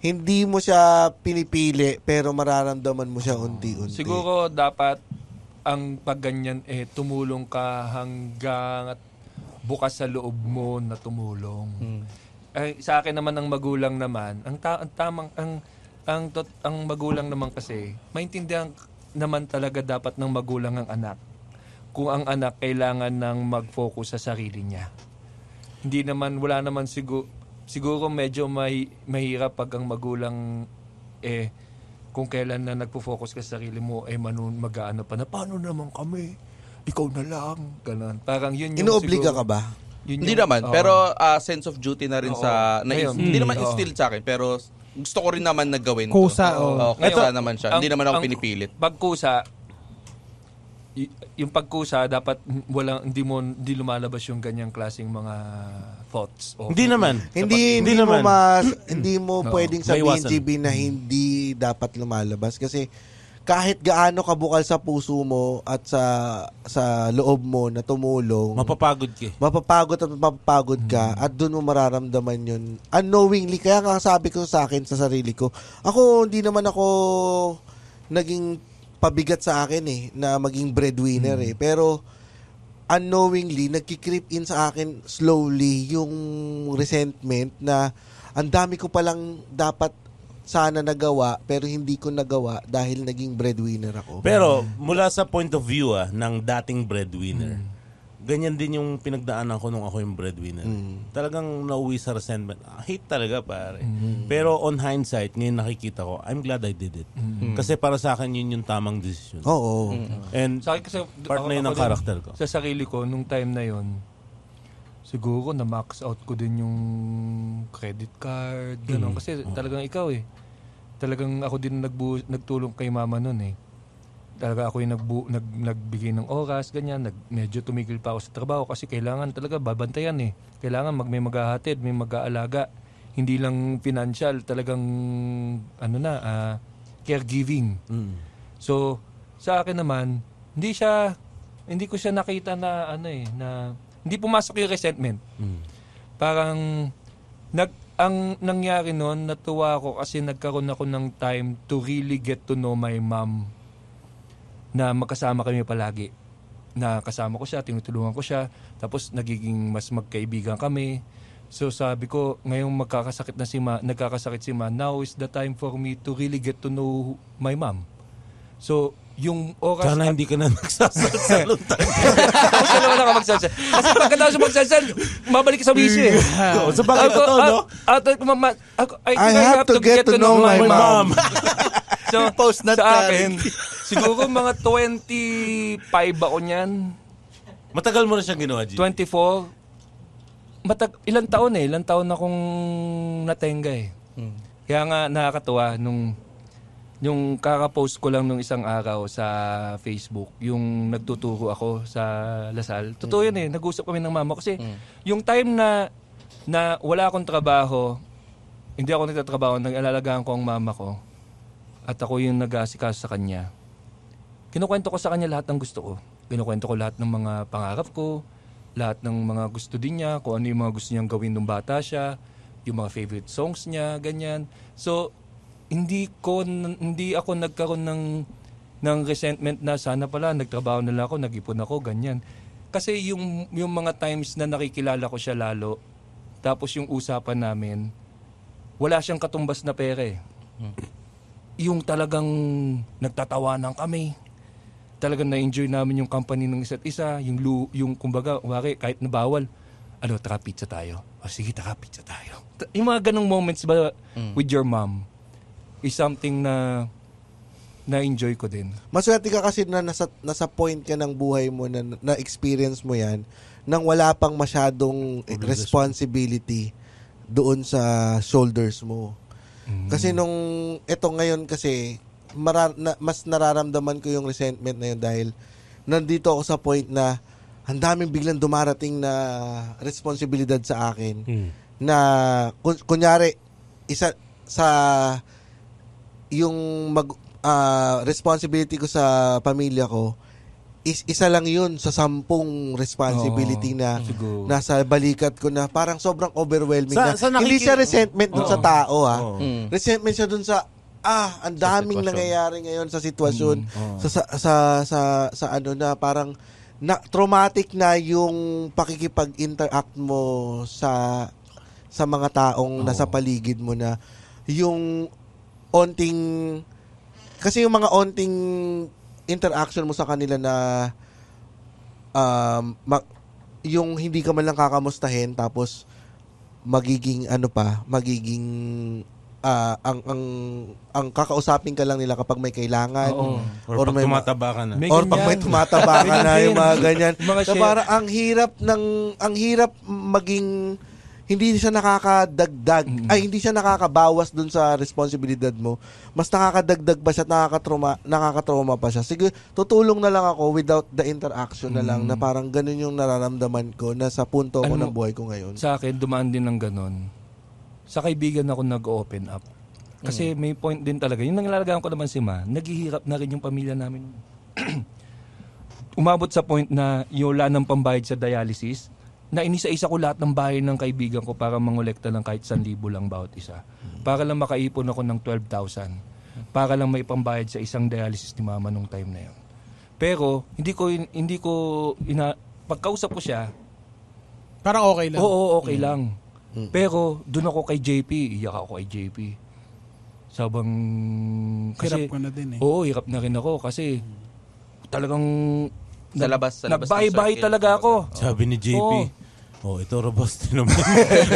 hindi mo siya pinipili pero mararamdaman mo siya unti-unti. Siguro dapat ang pagganyan eh tumulong ka hanggang at bukas sa loob mo na tumulong. Eh, sa akin naman ang magulang naman, ang, ta- ang tamang ang ang tot, ang magulang naman kasi maintindihan naman talaga dapat ng magulang ang anak. Kung ang anak kailangan ng mag-focus sa sarili niya. Hindi naman wala naman siguro siguro medyo may mahirap pag ang magulang eh kung kailan na nagpo-focus ka sa sarili mo eh manun mag-aano pa na paano naman kami ikaw na lang ganun parang yun yung Inoobliga siguro- ka ba? yun Hindi yung- naman, oo. pero ah, sense of duty na rin Oo. sa na, Ngayon, hindi mm, naman oo. instilled sa akin, pero gusto ko rin naman nagawin Kusa, to. oo. Oo, kusa Ngayon, naman siya. ang- hindi naman ako ang pinipilit. pagkusa y- yung pagkusa dapat walang hindi mo hindi lumalabas yung ganyang klaseng mga thoughts o Hindi naman. Hindi Hindi hindi mo naman. mas (clears throat) hindi mo Oo. pwedeng May sabihin iwasan. GB na hindi dapat lumalabas kasi kahit gaano kabukal sa puso mo at sa sa loob mo na tumulong Mapapagod ka eh. mapapagod at mapapagod ka at doon mo mararamdaman yun unknowingly kaya nga sabi ko sa akin sa sarili ko ako hindi naman ako naging pabigat sa akin eh na maging breadwinner eh. Pero unknowingly nagki-creep in sa akin slowly yung resentment na ang dami ko palang dapat sana nagawa pero hindi ko nagawa dahil naging breadwinner ako. Pero mula sa point of view ah, ng dating breadwinner, ganyan din yung pinagdaanan ko nung ako yung breadwinner. Talagang nauwi sa resentment. Ah, Hate talaga pare. Pero on hindsight, ngayon nakikita ko, I'm glad I did it. Kasi para sa akin yun yung tamang decision. Oo. And Sa akin kasi part na yun ng karakter ko. Sa sarili ko nung time na yon siguro na max out ko din yung credit card, gano'n. Kasi talagang ikaw eh. Talagang ako din nagbu- nagtulong kay mama noon eh. Talaga ako yung nagbu- nag, nagbigay ng oras, ganyan. Nag, medyo tumigil pa ako sa trabaho kasi kailangan talaga babantayan eh. Kailangan mag, may maghahatid, may mag-aalaga. Hindi lang financial, talagang ano na, ah, caregiving. Mm. So, sa akin naman, hindi siya, hindi ko siya nakita na, ano eh, na, hindi pumasok yung resentment. Mm. Parang, nag, ang nangyari noon, natuwa ako kasi nagkaroon ako ng time to really get to know my mom na magkasama kami palagi. Na kasama ko siya, tinutulungan ko siya, tapos nagiging mas magkaibigan kami. So sabi ko, ngayong magkakasakit na si Ma, nagkakasakit si Ma, now is the time for me to really get to know my mom. So, yung oras Sana at- hindi ka na nagsasalsalon tayo. tapos na naman (laughs) ako magsasal. Kasi pagkatapos magsasal, mabalik sa wisyo eh. Oo, sa bagay, Ako- totoo, no? at- at- mama- ako- I, I think have to get to know my mom. (laughs) So, Post not sa akin, siguro mga 25 ako niyan. Matagal mo na siyang ginawa, G. 24. Matag ilang taon eh, ilang taon akong natenga eh. Kaya nga nakakatuwa nung yung kaka-post ko lang nung isang araw sa Facebook, yung nagtuturo ako sa Lasal. Totoo yun eh, nag-usap kami ng mama. Kasi yung time na, na wala akong trabaho, hindi ako nagtatrabaho, nag-alalagaan ko ang mama ko, at ako yung nag-aasikaso sa kanya, kinukwento ko sa kanya lahat ng gusto ko. Kinukwento ko lahat ng mga pangarap ko, lahat ng mga gusto din niya, kung ano yung mga gusto niyang gawin nung bata siya, yung mga favorite songs niya, ganyan. So, hindi ko hindi ako nagkaroon ng ng resentment na sana pala nagtrabaho na lang ako, nag-ipon ako, ganyan. Kasi yung yung mga times na nakikilala ko siya lalo, tapos yung usapan namin, wala siyang katumbas na pere. Yung talagang nagtatawanan kami. Talagang na-enjoy namin yung company ng isa't isa, yung lu, yung kumbaga, wari, kahit na bawal, ano, tara pizza tayo. O sige, tara pizza tayo. Ta- Yung mga ganong moments ba with your mom is something na na-enjoy ko din. Maswerte ka kasi na nasa, nasa point ka ng buhay mo na na-experience mo yan nang wala pang masyadong responsibility doon sa shoulders mo. Kasi nung ito ngayon kasi mara- na- mas nararamdaman ko yung resentment na yun dahil nandito ako sa point na ang daming biglang dumarating na responsibilidad sa akin na kun- kunyari isa sa yung mag ah, responsibility ko sa pamilya ko is isa lang yun sa sampung responsibility Oo, na siguro. nasa balikat ko na parang sobrang overwhelming Sa- na. sa Hindi nakiki- siya resentment dun sa Oo. tao ha. Oo. Mm. Resentment siya dun sa ah, ang daming nangyayari ngayon sa sitwasyon. Oo. sa, sa sa sa sa ano na parang na traumatic na yung pakikipag-interact mo sa sa mga taong nasa paligid mo na yung onting kasi yung mga onting interaction mo sa kanila na um, ma- yung hindi ka man lang kakamustahin tapos magiging ano pa, magiging ah, ang ang ang kakausapin ka lang nila kapag may kailangan Oo. Or, Or pag may ma- tumataba ka na. May or pag may tumataba ka na yung mga ganyan. Mga share. parang ang hirap ng ang hirap maging hindi siya nakakadagdag ay hindi siya nakakabawas dun sa responsibilidad mo. Mas nakakadagdag pa siya at nakakatrauma nakakatrauma pa siya. Sige, tutulong na lang ako without the interaction na lang na parang ganun yung nararamdaman ko na sa punto ko Ano- ng buhay ko ngayon. Sa akin, dumaan din ng ganon. Sa kaibigan ako nag-open up. Kasi may point din talaga. Yung nangilalagaan ko naman si Ma, naghihirap na rin yung pamilya namin. (clears throat) Umabot sa point na wala ng pambayad sa dialysis, na inisa-isa ko lahat ng bahay ng kaibigan ko para mangolekta ng kahit 1,000 lang bawat isa. Para lang makaipon ako ng 12,000. Para lang may pambayad sa isang dialysis ni mama nung time na yun. Pero hindi ko hindi ko ina pagkausap ko siya, Parang okay lang. Oo, okay lang. Pero doon ako kay JP, iyak ako kay JP. Sabang kasi Hirap ka na din eh. Oo, hirap na rin ako kasi talagang Sa labas, sa labas Nagbahay-bahay talaga ako. Sabi ni JP, Oo. oh, ito robust din naman.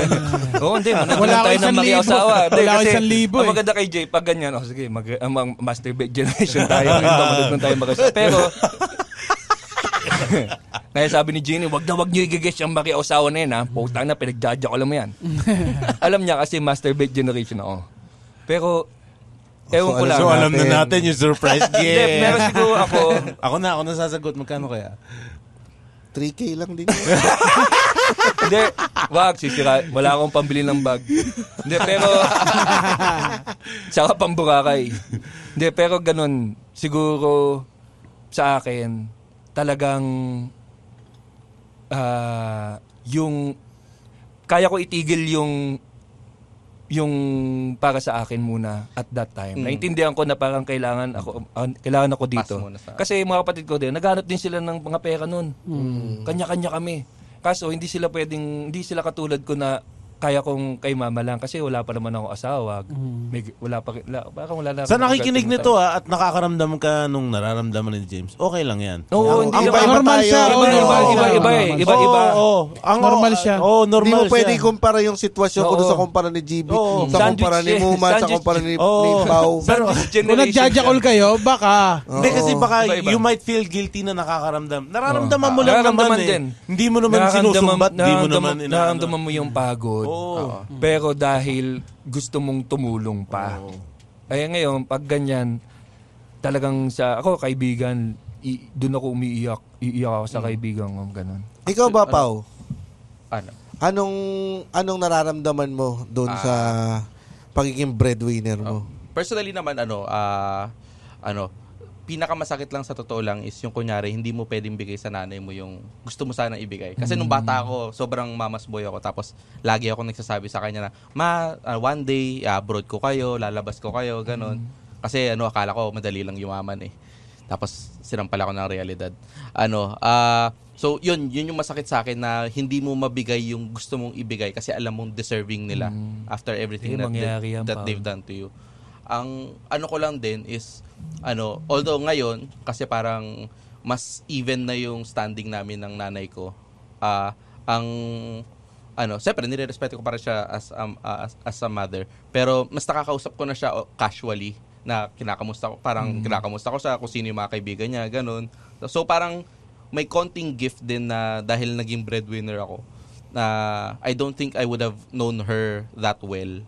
(laughs) Oo, hindi. Wala lang ako tayo ng isang mga libo. asawa. Hindi, Wala kasi isang libo Ang eh. maganda kay Jay, pag ganyan, oh, sige, mag, ang mga masturbate generation tayo. (laughs) Lang tayo mag Pero, (laughs) Kaya sabi ni Jenny, wag na wag niyo i-guess yung makiasawa na yun, ha? Putang na, pinagdadya ko lang mo yan. (laughs) Alam niya kasi masturbate generation ako. Pero, ewan ko alam- lang. so, alam na natin yung surprise Hindi, gift. pero siguro ako, (laughs) ako na, ako na sasagot. Magkano kaya? 3K lang din. Hindi, wag, sisira. Wala akong pambili ng bag. Hindi, pero... Tsaka pamburakay. Hindi, pero ganun. Siguro, sa akin, talagang... ah yung... Kaya ko itigil yung yung para sa akin muna at that time. Naintindihan ko na parang kailangan ako ah, kailangan ako dito. Kasi mga kapatid ko din, naghanap din sila ng mga pera noon. Kanya-kanya kami. Kaso hindi sila pwedeng hindi sila katulad ko na kaya kong kay mama lang kasi wala pa naman ako asawa. May, wala pa wala, parang wala na. Sa nakikinig nito ah, at nakakaramdam ka nung nararamdaman ni James, okay lang yan. Oo, Ang- hindi ang naman- iba-iba normal tayo. siya. Iba, Oo, iba, normal. iba, iba, eh. Iba, iba. Oo, oo. Ang, Normal siya. Oo, Hindi normal mo siya. pwede kumpara yung sitwasyon ko sa kumpara ni GB, Oo. sa Sandwich kumpara ni eh. Muman, sa kumpara ni, Oo. ni Pao. Pero, Kung nagjajakol kayo, baka. hindi kasi baka you might feel guilty na nakakaramdam. Nararamdaman mo lang naman eh. din. Hindi mo naman sinusumbat, hindi mo naman. Nararamdaman mo yung pagod. Oo. Pero dahil gusto mong tumulong pa. Eh ngayon, pag ganyan, talagang sa, ako kaibigan, i, doon ako umiiyak. Iiyak ako sa kaibigan ko, ganun. Ikaw ba, Pau? Ano? Anong anong nararamdaman mo doon sa pagiging breadwinner mo? Personally naman ano, ah ano, pinakamasakit lang sa totoo lang is yung kunyari hindi mo pwedeng bigay sa nanay mo yung gusto mo sanang ibigay. Kasi nung bata ako, sobrang mamas boy ako tapos lagi ako nagsasabi sa kanya na, "Ma, ah, one day abroad ko kayo, lalabas ko kayo." ganun. Kasi ano, akala ko madali lang yumaman eh. Tapos sinampal ako ng realidad. Ano, ah so yun, yun yung masakit sa akin na hindi mo mabigay yung gusto mong ibigay kasi alam mong deserving nila after everything Eh, that, yan, that they've done to you. Ang ano ko lang din is ano, although ngayon kasi parang mas even na yung standing namin ng nanay ko. Ah, ang ano, siyempre nire-respeto ko para siya as um, ah, as, as a mother. Pero mas nakakausap ko na siya oh, casually na kinakamusta ko, parang kinakamusta ko siya kung sino yung mga kaibigan niya, ganun. So parang may konting gift din na dahil naging breadwinner ako na I don't think I would have known her that well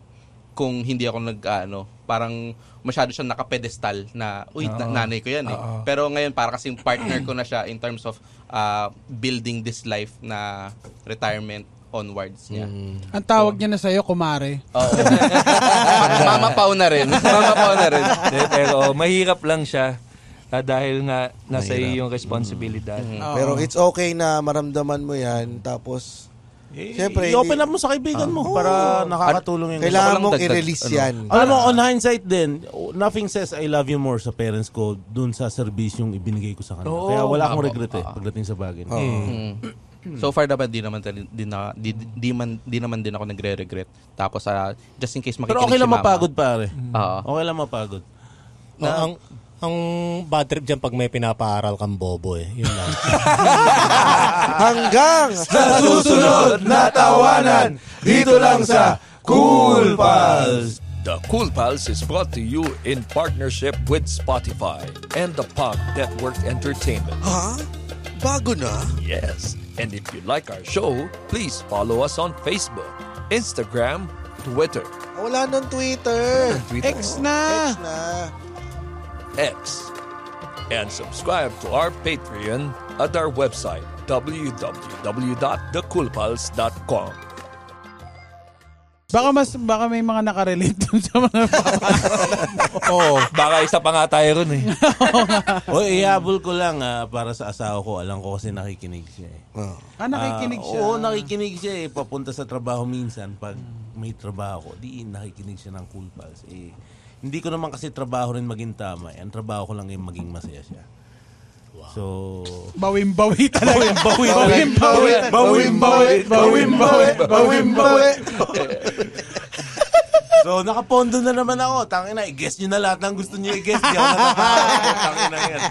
kung hindi ako nag ano, parang masyado siyang nakapedestal na uy na- nanay ko yan eh. Oo. Pero ngayon para kasing partner ko na siya in terms of uh, building this life na retirement onwards niya. Ang tawag niya na sa'yo, kumare. Oo. (laughs) Mama Pau na rin. Mama Pau na rin. De, pero mahirap lang siya ah, dahil nga nasa iyo yung responsibilidad. Mm. Pero it's okay na maramdaman mo yan tapos Eh, Siyempre, i-open hindi- up mo sa kaibigan mo para nakakatulong yung kailangan lang mong dagdag- i-release ano. yan. Alam mo, on hindsight din, nothing says I love you more sa parents ko dun sa service yung ibinigay ko sa kanila. Oo. Kaya wala akong Apo. regret eh, pagdating sa bagay. na- Mm. So far naman di naman tali- di, na, di, di, man, di naman din ako nagre-regret. Tapos ah, just in case makikinig Pero okay lang si mama. mapagod pare. Oo. Okay lang mapagod. No, ang ang bad trip dyan pag may pinapaaral kang bobo eh. Yun lang. (laughs) Hanggang Sa susunod na tawanan, dito lang sa Cool Pals. The Cool Pals is brought to you in partnership with Spotify and the Pop Network Entertainment. Ha? Bago na? Yes. And if you like our show, please follow us on Facebook, Instagram, Twitter, Wala nang Twitter. Twitter X na! X na. X, and subscribe to our Patreon at our website www.thecoolpals.com. Baka mas baka may mga nakarelate (laughs) dun sa mga (laughs) Oo, baka isa pa nga tayo ron eh. (laughs) o, ihabol ko lang ah, para sa asawa ko. Alam ko kasi nakikinig siya eh. Ah, nakikinig Ah, siya. Oo, nakikinig siya eh. Papunta sa trabaho minsan. Pag may trabaho ko, di nakikinig siya ng Cool Pals. Eh, hindi ko naman kasi trabaho rin maging tama. eh. Ang trabaho ko lang yung maging masaya siya. So, Bawim-bawi (laughs) talaga. Bawim-bawi. Bawim-bawi. Bawim-bawi. Bawim-bawi. Bawim-bawi. (laughs) So, nakapondo na naman ako. Tangina, i-guess nyo na lahat ng gusto nyo i-guess. Di ako nakakaalam. Tangina yan.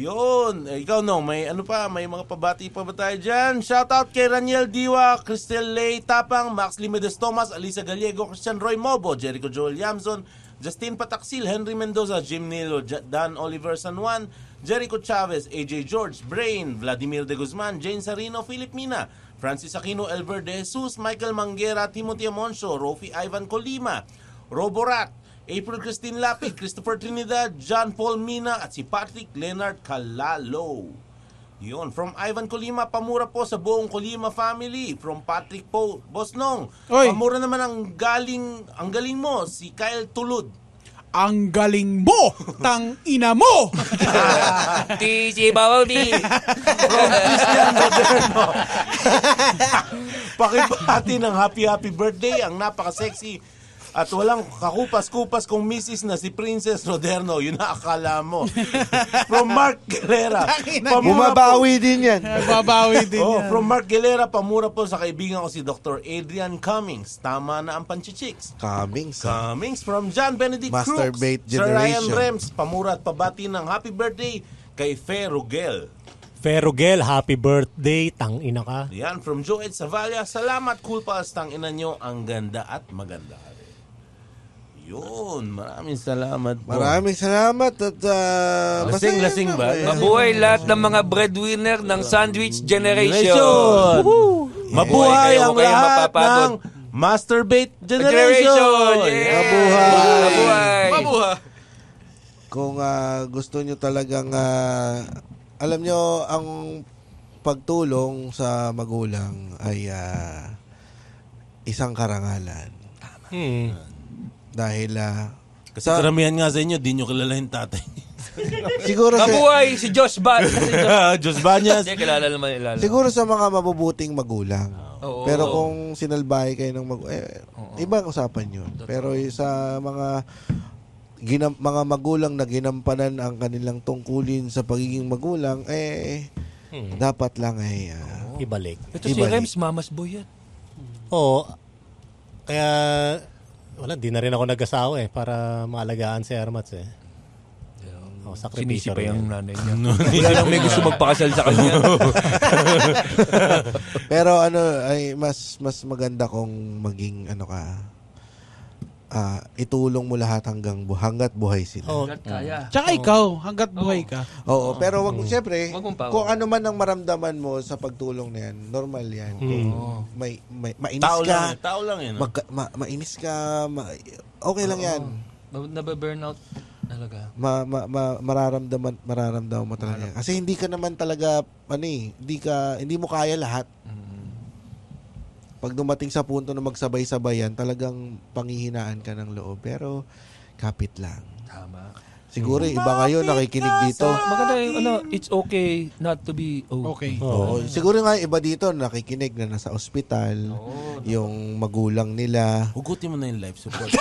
Yun. Eh, ikaw, no, may ano pa, may mga pabati pa ba tayo dyan? Shoutout kay Raniel Diwa, Cristel Lay Tapang, Max Limedes Thomas, Alisa Gallego, Christian Roy Mobo, Jericho Joel Yamson, Justin Pataksil, Henry Mendoza, Jim Nilo, Dan Oliver San Juan, Jericho Chavez, AJ George, Brain, Vladimir De Guzman, Jane Sarino, Philip Mina, Francis Aquino, Elver De Jesus, Michael Manguera, Timothy Amoncio, Rofi Ivan Colima, Roborat, April Christine Lapid, Christopher Trinidad, John Paul Mina at si Patrick Leonard Calalo. Yun, from Ivan Colima, pamura po sa buong Colima family. From Patrick po, Bosnong. Oy. Pamura naman ang galing, ang galing mo, si Kyle Tulud. Ang galing mo! Tang ina mo! (laughs) Tisi Bawdi. From Christian Moderno. (laughs) Pakibati ng happy happy birthday ang napaka-sexy at walang kakupas-kupas kong misis na si Princess Roderno. Yun na akala mo. (laughs) From Mark Guerrera. Pamura Bumabawi din yan. (laughs) Babawi din Oh, yan. from Mark Guerrera, pamura po sa kaibigan ko si Dr. Adrian Cummings. Tama na ang panchichicks. Coming sa Cummings from John Benedict Masturbate Crooks. Sir Ryan generation. Rems, pamura at pabati ng happy birthday kay Fe Rugel. Ferrugel, happy birthday. Tang ina ka. Yan, from Joed Savalia. Salamat, cool pals. Tang ina nyo, ang ganda at maganda. Yun, maraming salamat po. Maraming salamat at uh, Lasing, lasing ba? Mabuhay lahat ng mga breadwinner ng Sandwich Generation. Mabuhay Kayo, ang kayong lahat mapapagod. ng Masturbate Generation! Generation! Yeah! Mabuhay! Mabuhay! Mabuha! Kung ah, gusto nyo talagang, ah, alam nyo, ang pagtulong sa magulang ay ah, isang karangalan. Hmm. Dahil, ah, Kasi sa- karamihan nga sa inyo, di nyo kilala yung tatay. (laughs) siguro sa, Mabuhay si Josh Bat. (laughs) Si Josh- Diyos Banyas. Hindi, kilala naman ilala. siguro sa mga mabubuting magulang. Oo. Pero kung sinalbahe kayo ng mag... Eh, ibang usapan yun. Pero sa mga ginam, mga magulang na ginampanan ang kanilang tungkulin sa pagiging magulang, eh, dapat lang ay... ah, Ibalik. Ito si Ibalik. Rems, mamas boy yan. Oo. Kaya, wala, di na rin ako nag-asawa eh, para maalagaan si Ermats eh. Oh, Sinisi sakripisyo pa yung yan. nanay niya. (laughs) Wala lang may gusto magpakasal sa kanya. (laughs) (laughs) pero ano, ay mas mas maganda kung maging ano ka, ah, itulong mo lahat hanggang bu- hanggat buhay sila. Oh, Kaya. Tsaka ikaw, hanggat buhay ka. Oo, pero wag mong pa- kung ano man ang maramdaman mo sa pagtulong na yan, normal yan. Kung may, may mainis Tao ka, lang, eh. tao lang yun. magka- ma- mainis ka, ma- okay lang yan. Nabe-burnout talaga. Ma, ma, ma, mararamdaman mararamdaman mo talaga. Kasi hindi ka naman talaga ano eh, hindi ka hindi mo kaya lahat. Pag dumating sa punto na magsabay-sabay yan, talagang panghihinaan ka ng loob. Pero kapit lang. Tama. Siguro iba ngayon nakikinig dito. Maganda yung ano, it's okay not to be Okay. okay. Oo. Siguro nga iba dito nakikinig na nasa ospital, yung magulang nila. Hugutin mo na yung life support. (laughs)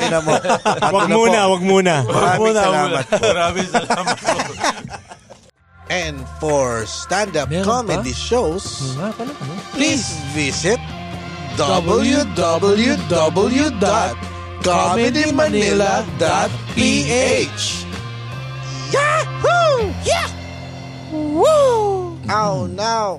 Ina mo. wag muna, wag muna. Maraming salamat po. Maraming salamat po. (laughs) And for stand-up Meron comedy shows, Nga pala, ano? please visit www.comedymanila.ph Yahoo! Yeah! Woo! Oh, no!